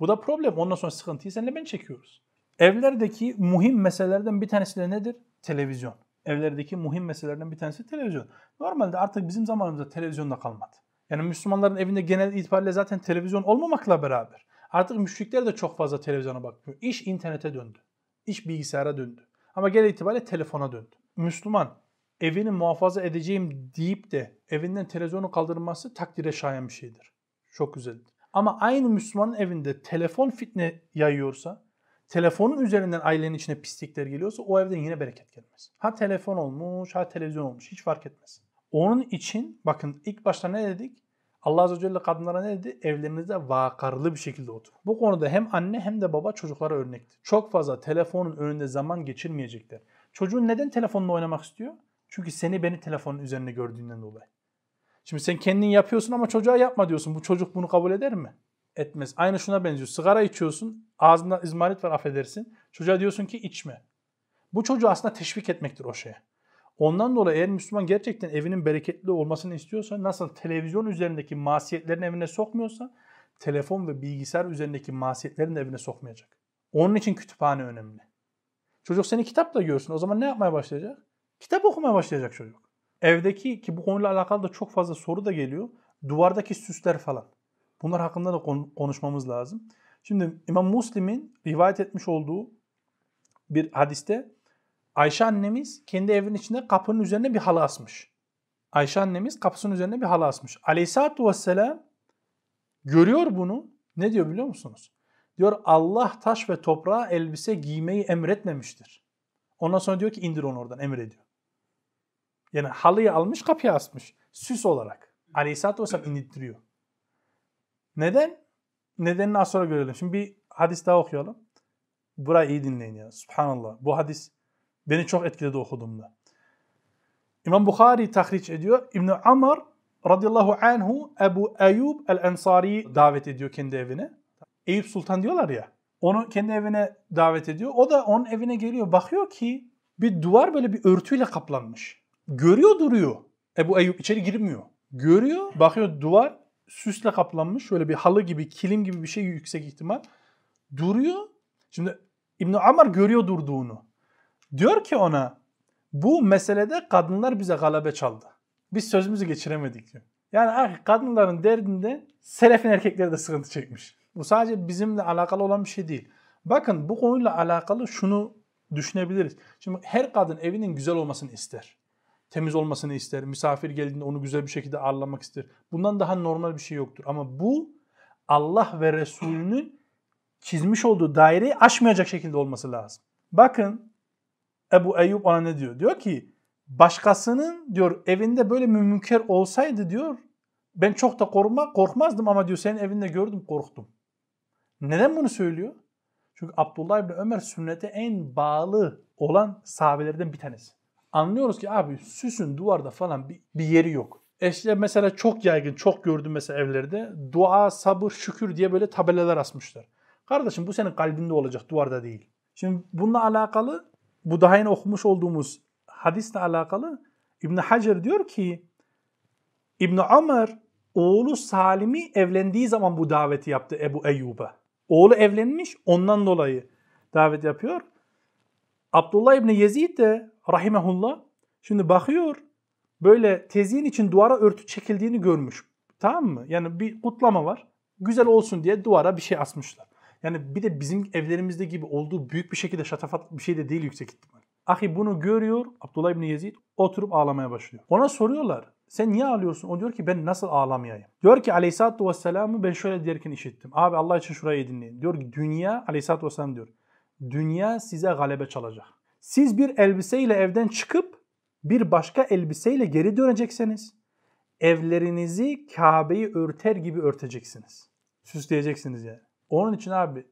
Bu da problem. Ondan sonra sıkıntıyı senle ben çekiyoruz. Evlerdeki muhim meselelerden bir tanesi de nedir? Televizyon. Evlerdeki muhim meselelerden bir tanesi televizyon. Normalde artık bizim zamanımızda televizyonda kalmadı. Yani Müslümanların evinde genel itibariyle zaten televizyon olmamakla beraber artık müşrikler de çok fazla televizyona bakmıyor. İş internete döndü. İş bilgisayara döndü. Ama genel itibariyle telefona döndü. Müslüman evini muhafaza edeceğim deyip de evinden televizyonu kaldırması takdire şayan bir şeydir. Çok güzeldir. Ama aynı Müslümanın evinde telefon fitne yayıyorsa, telefonun üzerinden ailenin içine pislikler geliyorsa o evden yine bereket gelmez. Ha telefon olmuş, ha televizyon olmuş hiç fark etmez. Onun için bakın ilk başta ne dedik? Allah Azze ve Celle kadınlara ne dedi? Evlerinizde vakarlı bir şekilde otur. Bu konuda hem anne hem de baba çocuklara örnektir. Çok fazla telefonun önünde zaman geçirmeyecekler. Çocuğun neden telefonla oynamak istiyor? Çünkü seni beni telefonun üzerinde gördüğünden dolayı. Şimdi sen kendin yapıyorsun ama çocuğa yapma diyorsun. Bu çocuk bunu kabul eder mi? Etmez. Aynı şuna benziyor. Sigara içiyorsun. Ağzında izmarit var affedersin. Çocuğa diyorsun ki içme. Bu çocuğu aslında teşvik etmektir o şeye. Ondan dolayı eğer Müslüman gerçekten evinin bereketli olmasını istiyorsa nasıl televizyon üzerindeki masiyetlerin evine sokmuyorsa telefon ve bilgisayar üzerindeki masiyetlerin evine sokmayacak. Onun için kütüphane önemli. Çocuk seni kitapla görsün. O zaman ne yapmaya başlayacak? Kitap okumaya başlayacak çocuk. Evdeki ki bu konuyla alakalı da çok fazla soru da geliyor. Duvardaki süsler falan. Bunlar hakkında da konuşmamız lazım. Şimdi İmam Muslim'in rivayet etmiş olduğu bir hadiste Ayşe annemiz kendi evinin içinde kapının üzerine bir halı asmış. Ayşe annemiz kapısının üzerine bir halı asmış. Aleyhisselatü Vesselam görüyor bunu. Ne diyor biliyor musunuz? Diyor Allah taş ve toprağa elbise giymeyi emretmemiştir. Ondan sonra diyor ki indir onu oradan emrediyor. Yani halıyı almış kapıya asmış. Süs olarak. Aleyhisselatü Vesselam indiriyor. Neden? Nedenini az sonra görelim. Şimdi bir hadis daha okuyalım. Burayı iyi dinleyin ya. Subhanallah. Bu hadis beni çok etkiledi okuduğumda. İmam Bukhari tahriç ediyor. İbn Amr radıyallahu anhu Ebu Eyyub el-Ensari davet ediyor kendi evine. Eyüp Sultan diyorlar ya. Onu kendi evine davet ediyor. O da onun evine geliyor. Bakıyor ki bir duvar böyle bir örtüyle kaplanmış. Görüyor duruyor. Ebu Eyyub içeri girmiyor. Görüyor, bakıyor duvar süsle kaplanmış. Şöyle bir halı gibi, kilim gibi bir şey yüksek ihtimal. Duruyor. Şimdi İbn Amr görüyor durduğunu. Diyor ki ona bu meselede kadınlar bize galabe çaldı. Biz sözümüzü geçiremedik diyor. Yani kadınların derdinde selefin erkekleri de sıkıntı çekmiş. Bu sadece bizimle alakalı olan bir şey değil. Bakın bu konuyla alakalı şunu düşünebiliriz. Şimdi her kadın evinin güzel olmasını ister. Temiz olmasını ister. Misafir geldiğinde onu güzel bir şekilde ağırlamak ister. Bundan daha normal bir şey yoktur. Ama bu Allah ve Resulünün çizmiş olduğu daireyi aşmayacak şekilde olması lazım. Bakın Ebu Eyyub ona ne diyor? Diyor ki başkasının diyor evinde böyle münker olsaydı diyor ben çok da korkma, korkmazdım ama diyor senin evinde gördüm korktum. Neden bunu söylüyor? Çünkü Abdullah İbni Ömer sünnete en bağlı olan sahabelerden bir tanesi. Anlıyoruz ki abi süsün duvarda falan bir, bir yeri yok. İşte mesela çok yaygın, çok gördüm mesela evlerde. Dua, sabır, şükür diye böyle tabelalar asmışlar. Kardeşim bu senin kalbinde olacak, duvarda değil. Şimdi bununla alakalı, bu daha yeni okumuş olduğumuz hadisle alakalı İbn Hacer diyor ki İbn Ömer oğlu Salim'i evlendiği zaman bu daveti yaptı Ebu Eyyub'a. Oğlu evlenmiş ondan dolayı davet yapıyor. Abdullah İbni Yezid de rahimehullah şimdi bakıyor böyle tezyin için duvara örtü çekildiğini görmüş. Tamam mı? Yani bir kutlama var. Güzel olsun diye duvara bir şey asmışlar. Yani bir de bizim evlerimizde gibi olduğu büyük bir şekilde şatafat bir şey de değil yüksek ihtimal. Ahi bunu görüyor Abdullah İbni Yezid oturup ağlamaya başlıyor. Ona soruyorlar sen niye ağlıyorsun? O diyor ki ben nasıl ağlamayayım? Diyor ki aleyhissalatü vesselam'ı ben şöyle derken işittim. Abi Allah için şurayı dinleyin. Diyor ki dünya aleyhissalatü vesselam diyor. Dünya size galebe çalacak. Siz bir elbiseyle evden çıkıp bir başka elbiseyle geri döneceksiniz. Evlerinizi Kabe'yi örter gibi örteceksiniz. Süsleyeceksiniz yani. Onun için abi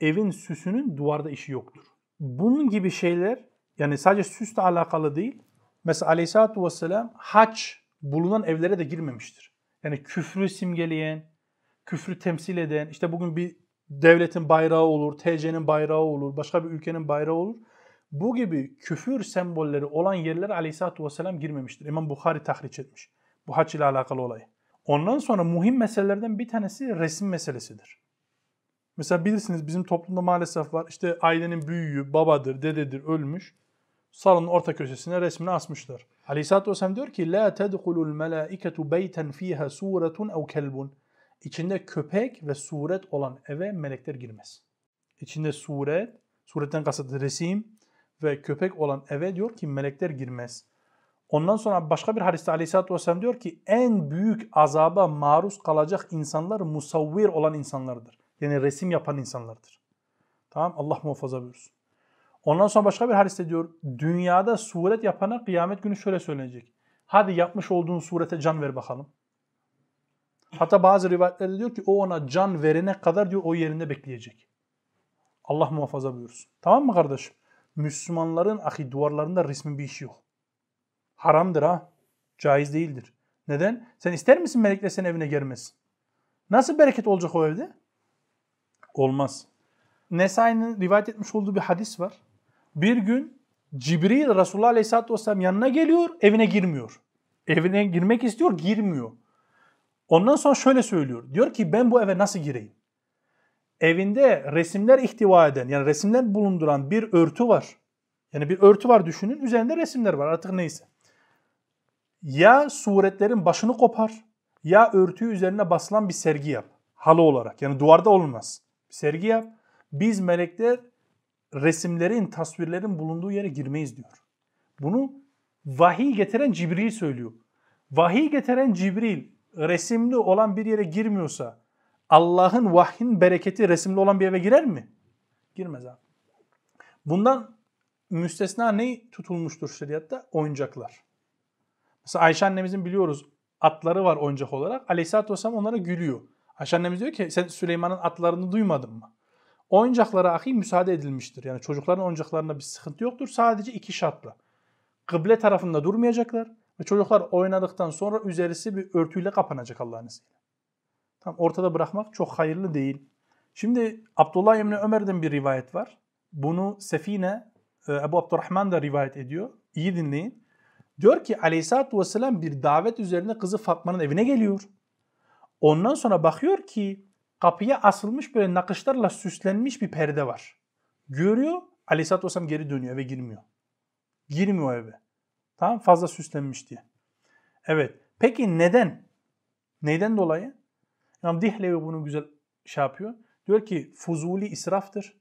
evin süsünün duvarda işi yoktur. Bunun gibi şeyler yani sadece süsle alakalı değil. Mesela aleyhissalatü vesselam haç bulunan evlere de girmemiştir. Yani küfrü simgeleyen, küfrü temsil eden, işte bugün bir devletin bayrağı olur, TC'nin bayrağı olur, başka bir ülkenin bayrağı olur. Bu gibi küfür sembolleri olan yerlere aleyhissalatü vesselam girmemiştir. İmam Bukhari tahriç etmiş. Bu haç ile alakalı olay. Ondan sonra muhim meselelerden bir tanesi resim meselesidir. Mesela bilirsiniz bizim toplumda maalesef var. İşte ailenin büyüğü, babadır, dededir ölmüş. Salonun orta köşesine resmini asmışlar. Aleyhisselatü Vesselam diyor ki La tedhulul melâiketu beyten fîhâ suretun ev kelbun. İçinde köpek ve suret olan eve melekler girmez. İçinde suret, suretten kasıt resim ve köpek olan eve diyor ki melekler girmez. Ondan sonra başka bir hadiste Aleyhisselatü Vesselam diyor ki en büyük azaba maruz kalacak insanlar musavvir olan insanlardır. Yani resim yapan insanlardır. Tamam Allah muhafaza buyursun. Ondan sonra başka bir hadiste diyor dünyada suret yapana kıyamet günü şöyle söylenecek. Hadi yapmış olduğun surete can ver bakalım. Hatta bazı rivayetlerde diyor ki o ona can verene kadar diyor o yerinde bekleyecek. Allah muhafaza buyursun. Tamam mı kardeşim? Müslümanların ahi duvarlarında resmin bir işi yok. Haramdır ha. Caiz değildir. Neden? Sen ister misin melekler senin evine gelmesin? Nasıl bereket olacak o evde? Olmaz. Nesai'nin rivayet etmiş olduğu bir hadis var. Bir gün Cibril Resulullah Aleyhisselatü Vesselam yanına geliyor, evine girmiyor. Evine girmek istiyor, girmiyor. Ondan sonra şöyle söylüyor. Diyor ki ben bu eve nasıl gireyim? Evinde resimler ihtiva eden yani resimler bulunduran bir örtü var. Yani bir örtü var düşünün. Üzerinde resimler var artık neyse. Ya suretlerin başını kopar ya örtüyü üzerine basılan bir sergi yap. Halı olarak yani duvarda olmaz. Sergi yap. Biz melekler resimlerin, tasvirlerin bulunduğu yere girmeyiz diyor. Bunu vahiy getiren Cibril söylüyor. Vahiy getiren Cibril resimli olan bir yere girmiyorsa Allah'ın vahyin bereketi resimli olan bir eve girer mi? Girmez abi. Bundan müstesna ne tutulmuştur şeriatta? Oyuncaklar. Mesela Ayşe annemizin biliyoruz atları var oyuncak olarak. Aleyhisselatü Vesselam onlara gülüyor. Ayşe annemiz diyor ki sen Süleyman'ın atlarını duymadın mı? Oyuncaklara ahi müsaade edilmiştir. Yani çocukların oyuncaklarında bir sıkıntı yoktur. Sadece iki şartla. Kıble tarafında durmayacaklar ve çocuklar oynadıktan sonra üzerisi bir örtüyle kapanacak Allah'ın izniyle. Tam ortada bırakmak çok hayırlı değil. Şimdi Abdullah İbni Ömer'den bir rivayet var. Bunu Sefine e, Ebu Abdurrahman da rivayet ediyor. İyi dinleyin. Diyor ki aleyhissalatü vesselam bir davet üzerine kızı Fatma'nın evine geliyor. Ondan sonra bakıyor ki kapıya asılmış böyle nakışlarla süslenmiş bir perde var. Görüyor aleyhissalatü vesselam geri dönüyor eve girmiyor. Girmiyor eve. Tamam fazla süslenmiş diye. Evet. Peki neden? Neyden dolayı? İmam Dihlevi bunu güzel şey yapıyor. Diyor ki fuzuli israftır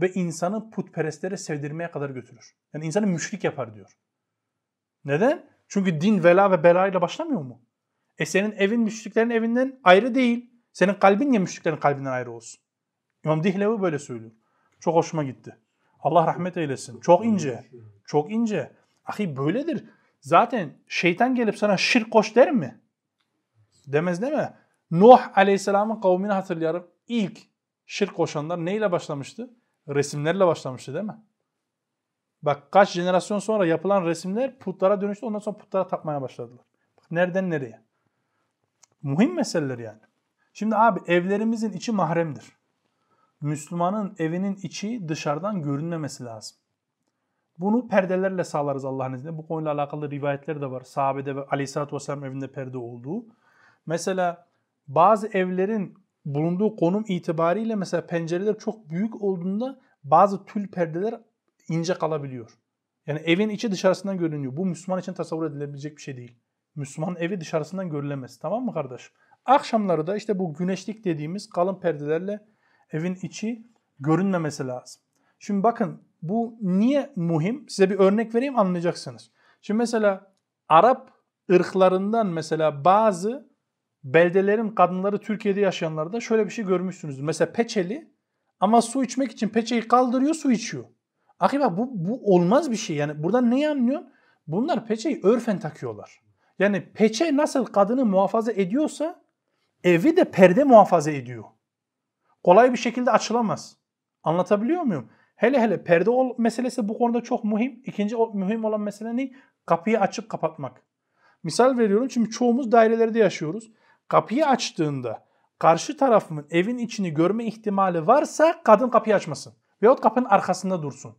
ve insanı putperestlere sevdirmeye kadar götürür. Yani insanı müşrik yapar diyor. Neden? Çünkü din vela ve bela ile başlamıyor mu? E senin evin müşriklerin evinden ayrı değil. Senin kalbin ya müşriklerin kalbinden ayrı olsun. İmam Dihlevi böyle söylüyor. Çok hoşuma gitti. Allah rahmet eylesin. Çok ince. Çok ince. Ahi böyledir. Zaten şeytan gelip sana şirk koş der mi? Demez değil mi? Nuh aleyhisselamın kavmini hatırlayalım. İlk şirk koşanlar neyle başlamıştı? Resimlerle başlamıştı değil mi? Bak kaç jenerasyon sonra yapılan resimler putlara dönüştü. Ondan sonra putlara tapmaya başladılar. Bak nereden nereye? Muhim meseleler yani. Şimdi abi evlerimizin içi mahremdir. Müslümanın evinin içi dışarıdan görünmemesi lazım. Bunu perdelerle sağlarız Allah'ın izniyle. Bu konuyla alakalı rivayetler de var. Sahabede ve aleyhissalatü vesselam evinde perde olduğu. Mesela bazı evlerin bulunduğu konum itibariyle mesela pencereler çok büyük olduğunda bazı tül perdeler ince kalabiliyor. Yani evin içi dışarısından görünüyor. Bu Müslüman için tasavvur edilebilecek bir şey değil. Müslüman evi dışarısından görülemez. Tamam mı kardeşim? Akşamları da işte bu güneşlik dediğimiz kalın perdelerle evin içi görünmemesi lazım. Şimdi bakın bu niye muhim? Size bir örnek vereyim anlayacaksınız. Şimdi mesela Arap ırklarından mesela bazı beldelerin kadınları Türkiye'de yaşayanlarda şöyle bir şey görmüşsünüzdür. Mesela peçeli ama su içmek için peçeyi kaldırıyor su içiyor. Akı bak bu, bu olmaz bir şey. Yani buradan neyi anlıyorsun? Bunlar peçeyi örfen takıyorlar. Yani peçe nasıl kadını muhafaza ediyorsa evi de perde muhafaza ediyor. Kolay bir şekilde açılamaz. Anlatabiliyor muyum? Hele hele perde ol meselesi bu konuda çok mühim. İkinci mühim olan mesele ne? Kapıyı açıp kapatmak. Misal veriyorum çünkü çoğumuz dairelerde yaşıyoruz. Kapıyı açtığında karşı tarafın evin içini görme ihtimali varsa kadın kapıyı açmasın. Veyahut kapının arkasında dursun.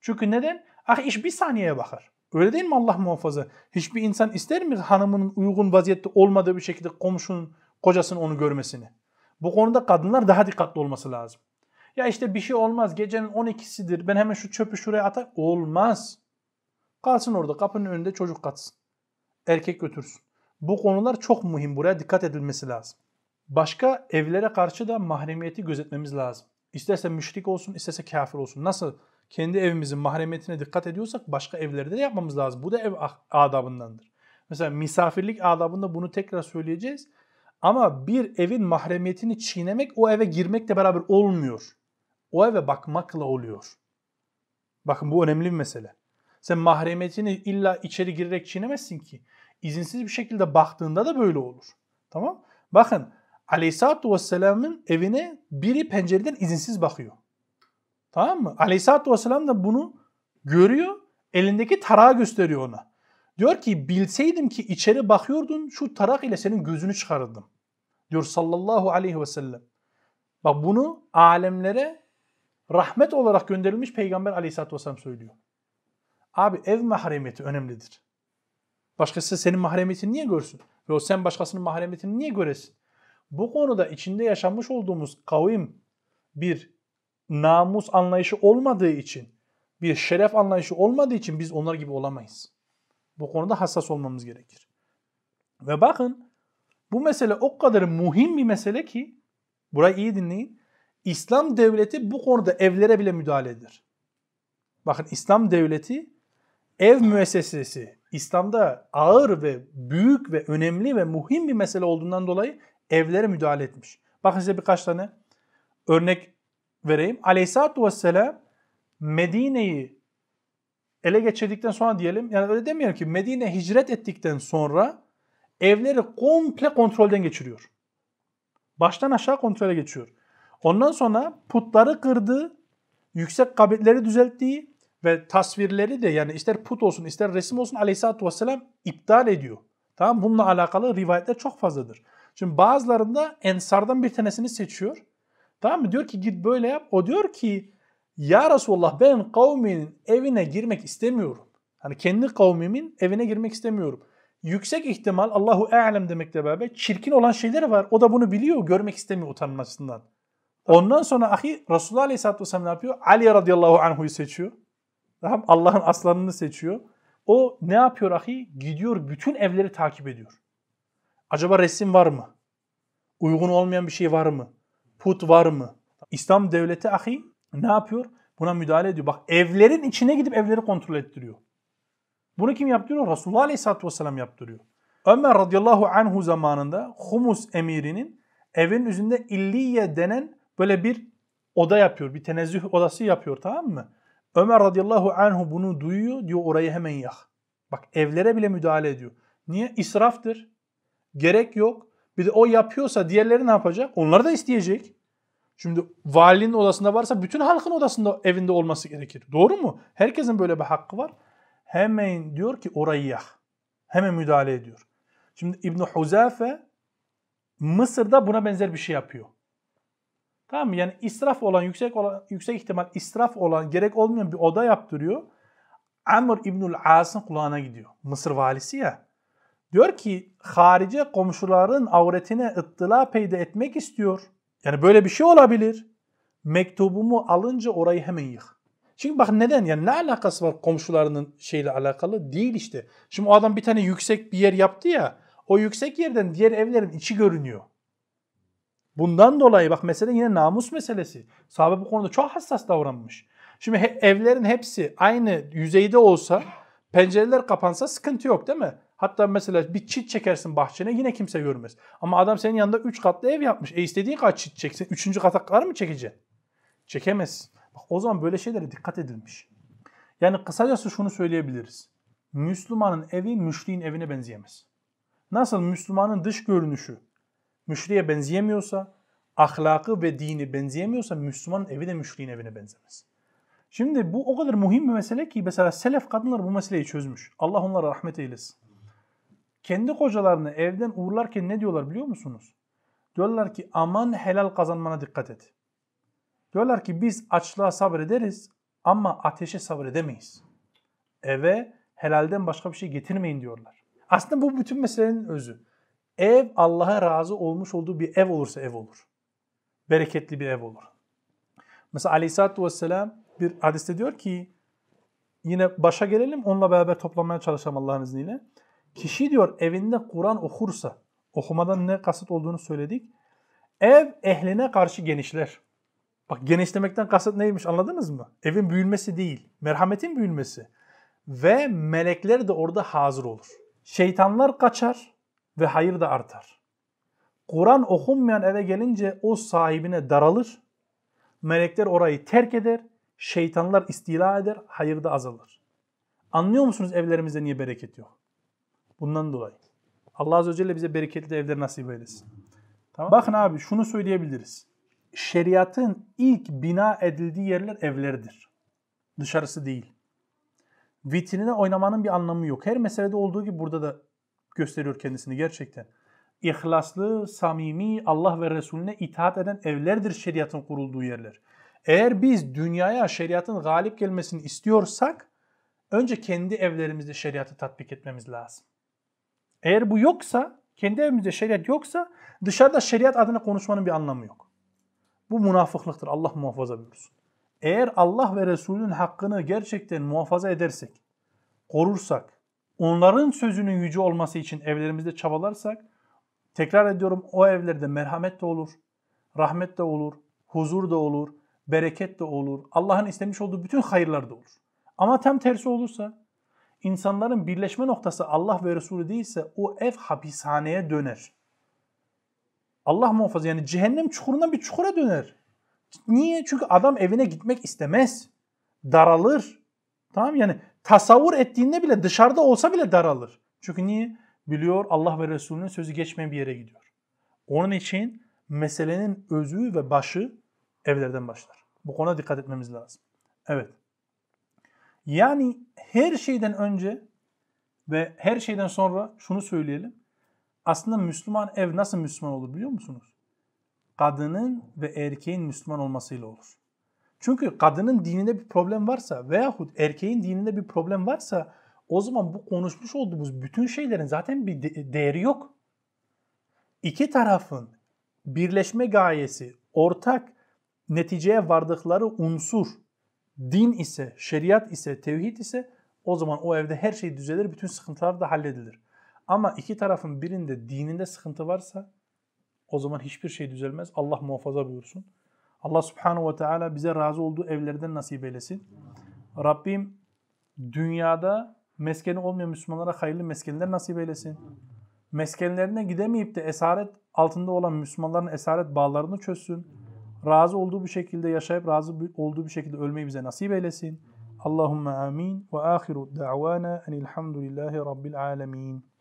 Çünkü neden? Ah iş bir saniyeye bakar. Öyle değil mi Allah muhafaza? Hiçbir insan ister mi hanımının uygun vaziyette olmadığı bir şekilde komşunun, kocasının onu görmesini? Bu konuda kadınlar daha dikkatli olması lazım. Ya işte bir şey olmaz gecenin 12'sidir ben hemen şu çöpü şuraya atar. Olmaz. Kalsın orada kapının önünde çocuk katsın. Erkek götürsün. Bu konular çok mühim. Buraya dikkat edilmesi lazım. Başka evlere karşı da mahremiyeti gözetmemiz lazım. İsterse müşrik olsun, isterse kafir olsun. Nasıl kendi evimizin mahremiyetine dikkat ediyorsak başka evlerde de yapmamız lazım. Bu da ev ah, adabındandır. Mesela misafirlik adabında bunu tekrar söyleyeceğiz. Ama bir evin mahremiyetini çiğnemek o eve girmekle beraber olmuyor. O eve bakmakla oluyor. Bakın bu önemli bir mesele. Sen mahremiyetini illa içeri girerek çiğnemezsin ki. İzinsiz bir şekilde baktığında da böyle olur. Tamam? Bakın Aleyhisselatü Vesselam'ın evine biri pencereden izinsiz bakıyor. Tamam mı? Aleyhisselatü Vesselam da bunu görüyor. Elindeki tarağı gösteriyor ona. Diyor ki bilseydim ki içeri bakıyordun şu tarak ile senin gözünü çıkarırdım. Diyor sallallahu aleyhi ve sellem. Bak bunu alemlere rahmet olarak gönderilmiş Peygamber aleyhissalatü vesselam söylüyor. Abi ev mahremiyeti önemlidir. Başkası senin mahremiyetini niye görsün? Ve sen başkasının mahremiyetini niye göresin? Bu konuda içinde yaşanmış olduğumuz kavim bir namus anlayışı olmadığı için, bir şeref anlayışı olmadığı için biz onlar gibi olamayız. Bu konuda hassas olmamız gerekir. Ve bakın bu mesele o kadar muhim bir mesele ki burayı iyi dinleyin. İslam devleti bu konuda evlere bile müdahale eder. Bakın İslam devleti ev müessesesi İslam'da ağır ve büyük ve önemli ve muhim bir mesele olduğundan dolayı evlere müdahale etmiş. Bakın size birkaç tane örnek vereyim. Aleyhisselatü Vesselam Medine'yi ele geçirdikten sonra diyelim, yani öyle demeyelim ki Medine hicret ettikten sonra evleri komple kontrolden geçiriyor. Baştan aşağı kontrole geçiyor. Ondan sonra putları kırdı, yüksek kabirleri düzelttiği ve tasvirleri de yani ister put olsun ister resim olsun aleyhissalatü vesselam iptal ediyor. Tamam Bununla alakalı rivayetler çok fazladır. Şimdi bazılarında ensardan bir tanesini seçiyor. Tamam mı? Diyor ki git böyle yap. O diyor ki ya Resulullah ben kavmimin evine girmek istemiyorum. Hani kendi kavmimin evine girmek istemiyorum. Yüksek ihtimal Allahu alem demekle beraber çirkin olan şeyler var. O da bunu biliyor, görmek istemiyor utanmasından. Ondan sonra ahi Resulullah Aleyhisselatü Vesselam ne yapıyor? Ali radıyallahu anhu'yu seçiyor. Tamam Allah'ın aslanını seçiyor. O ne yapıyor ahi? Gidiyor bütün evleri takip ediyor. Acaba resim var mı? Uygun olmayan bir şey var mı? Put var mı? İslam devleti ahi ne yapıyor? Buna müdahale ediyor. Bak evlerin içine gidip evleri kontrol ettiriyor. Bunu kim yaptırıyor? Resulullah Aleyhisselatü Vesselam yaptırıyor. Ömer radıyallahu anhu zamanında Humus emirinin evin üzerinde illiye denen böyle bir oda yapıyor. Bir tenezzüh odası yapıyor tamam mı? Ömer radıyallahu anhu bunu duyuyor diyor orayı hemen yak. Bak evlere bile müdahale ediyor. Niye? İsraftır. Gerek yok. Bir de o yapıyorsa diğerleri ne yapacak? Onları da isteyecek. Şimdi valinin odasında varsa bütün halkın odasında evinde olması gerekir. Doğru mu? Herkesin böyle bir hakkı var. Hemen diyor ki orayı yak. Hemen müdahale ediyor. Şimdi İbn Huzafe Mısır'da buna benzer bir şey yapıyor. Tamam mı? Yani israf olan, yüksek olan, yüksek ihtimal israf olan, gerek olmayan bir oda yaptırıyor. Amr İbnül As'ın kulağına gidiyor. Mısır valisi ya. Diyor ki harice komşuların avretine ıttıla peyda etmek istiyor. Yani böyle bir şey olabilir. Mektubumu alınca orayı hemen yık. Çünkü bak neden? Yani ne alakası var komşularının şeyle alakalı? Değil işte. Şimdi o adam bir tane yüksek bir yer yaptı ya. O yüksek yerden diğer evlerin içi görünüyor. Bundan dolayı bak mesele yine namus meselesi. Sahabe bu konuda çok hassas davranmış. Şimdi he, evlerin hepsi aynı yüzeyde olsa pencereler kapansa sıkıntı yok değil mi? Hatta mesela bir çit çekersin bahçene yine kimse görmez. Ama adam senin yanında 3 katlı ev yapmış. E istediğin kadar çit çeksin. 3. kataklar mı çekeceksin? Çekemez. Bak o zaman böyle şeylere dikkat edilmiş. Yani kısacası şunu söyleyebiliriz. Müslümanın evi müşriğin evine benzeyemez. Nasıl Müslümanın dış görünüşü müşriye benzeyemiyorsa, ahlakı ve dini benzeyemiyorsa Müslümanın evi de müşriğin evine benzemez. Şimdi bu o kadar muhim bir mesele ki mesela selef kadınlar bu meseleyi çözmüş. Allah onlara rahmet eylesin. Kendi kocalarını evden uğurlarken ne diyorlar biliyor musunuz? Diyorlar ki aman helal kazanmana dikkat et. Diyorlar ki biz açlığa sabrederiz ama ateşe sabredemeyiz. Eve helalden başka bir şey getirmeyin diyorlar. Aslında bu bütün meselenin özü. Ev Allah'a razı olmuş olduğu bir ev olursa ev olur. Bereketli bir ev olur. Mesela Aleyhisselatü Vesselam bir hadiste diyor ki yine başa gelelim onunla beraber toplamaya çalışalım Allah'ın izniyle. Kişi diyor evinde Kur'an okursa, okumadan ne kasıt olduğunu söyledik. Ev ehline karşı genişler. Bak genişlemekten kasıt neymiş anladınız mı? Evin büyülmesi değil, merhametin büyülmesi. Ve melekler de orada hazır olur. Şeytanlar kaçar ve hayır da artar. Kur'an okunmayan eve gelince o sahibine daralır. Melekler orayı terk eder, şeytanlar istila eder, hayır da azalır. Anlıyor musunuz evlerimizde niye bereket yok? Bundan dolayı. Allah Azze ve Celle bize bereketli evler nasip eylesin. Tamam. Bakın abi şunu söyleyebiliriz. Şeriatın ilk bina edildiği yerler evlerdir. Dışarısı değil. Vitrinine oynamanın bir anlamı yok. Her meselede olduğu gibi burada da gösteriyor kendisini gerçekten. ihlaslı, samimi, Allah ve Resulüne itaat eden evlerdir şeriatın kurulduğu yerler. Eğer biz dünyaya şeriatın galip gelmesini istiyorsak önce kendi evlerimizde şeriatı tatbik etmemiz lazım. Eğer bu yoksa, kendi evimizde şeriat yoksa dışarıda şeriat adına konuşmanın bir anlamı yok. Bu münafıklıktır. Allah muhafaza buyursun. Eğer Allah ve Resulünün hakkını gerçekten muhafaza edersek, korursak, onların sözünün yüce olması için evlerimizde çabalarsak, tekrar ediyorum o evlerde merhamet de olur, rahmet de olur, huzur da olur, bereket de olur, Allah'ın istemiş olduğu bütün hayırlar da olur. Ama tam tersi olursa, insanların birleşme noktası Allah ve Resulü değilse o ev hapishaneye döner. Allah muhafaza yani cehennem çukurundan bir çukura döner. Niye? Çünkü adam evine gitmek istemez. Daralır. Tamam yani tasavvur ettiğinde bile dışarıda olsa bile daralır. Çünkü niye? Biliyor Allah ve Resulünün sözü geçmeyen bir yere gidiyor. Onun için meselenin özü ve başı evlerden başlar. Bu konuda dikkat etmemiz lazım. Evet. Yani her şeyden önce ve her şeyden sonra şunu söyleyelim. Aslında Müslüman ev nasıl Müslüman olur biliyor musunuz? Kadının ve erkeğin Müslüman olmasıyla olur. Çünkü kadının dininde bir problem varsa veyahut erkeğin dininde bir problem varsa o zaman bu konuşmuş olduğumuz bütün şeylerin zaten bir de- değeri yok. İki tarafın birleşme gayesi, ortak neticeye vardıkları unsur, din ise, şeriat ise, tevhid ise o zaman o evde her şey düzelir, bütün sıkıntılar da halledilir. Ama iki tarafın birinde dininde sıkıntı varsa o zaman hiçbir şey düzelmez. Allah muhafaza buyursun. Allah subhanahu ve teala bize razı olduğu evlerden nasip eylesin. Rabbim dünyada meskeni olmayan Müslümanlara hayırlı meskenler nasip eylesin. Meskenlerine gidemeyip de esaret altında olan Müslümanların esaret bağlarını çözsün. Razı olduğu bir şekilde yaşayıp razı olduğu bir şekilde ölmeyi bize nasip eylesin. Allahumme amin ve ahiru da'vana enilhamdülillahi rabbil alemin.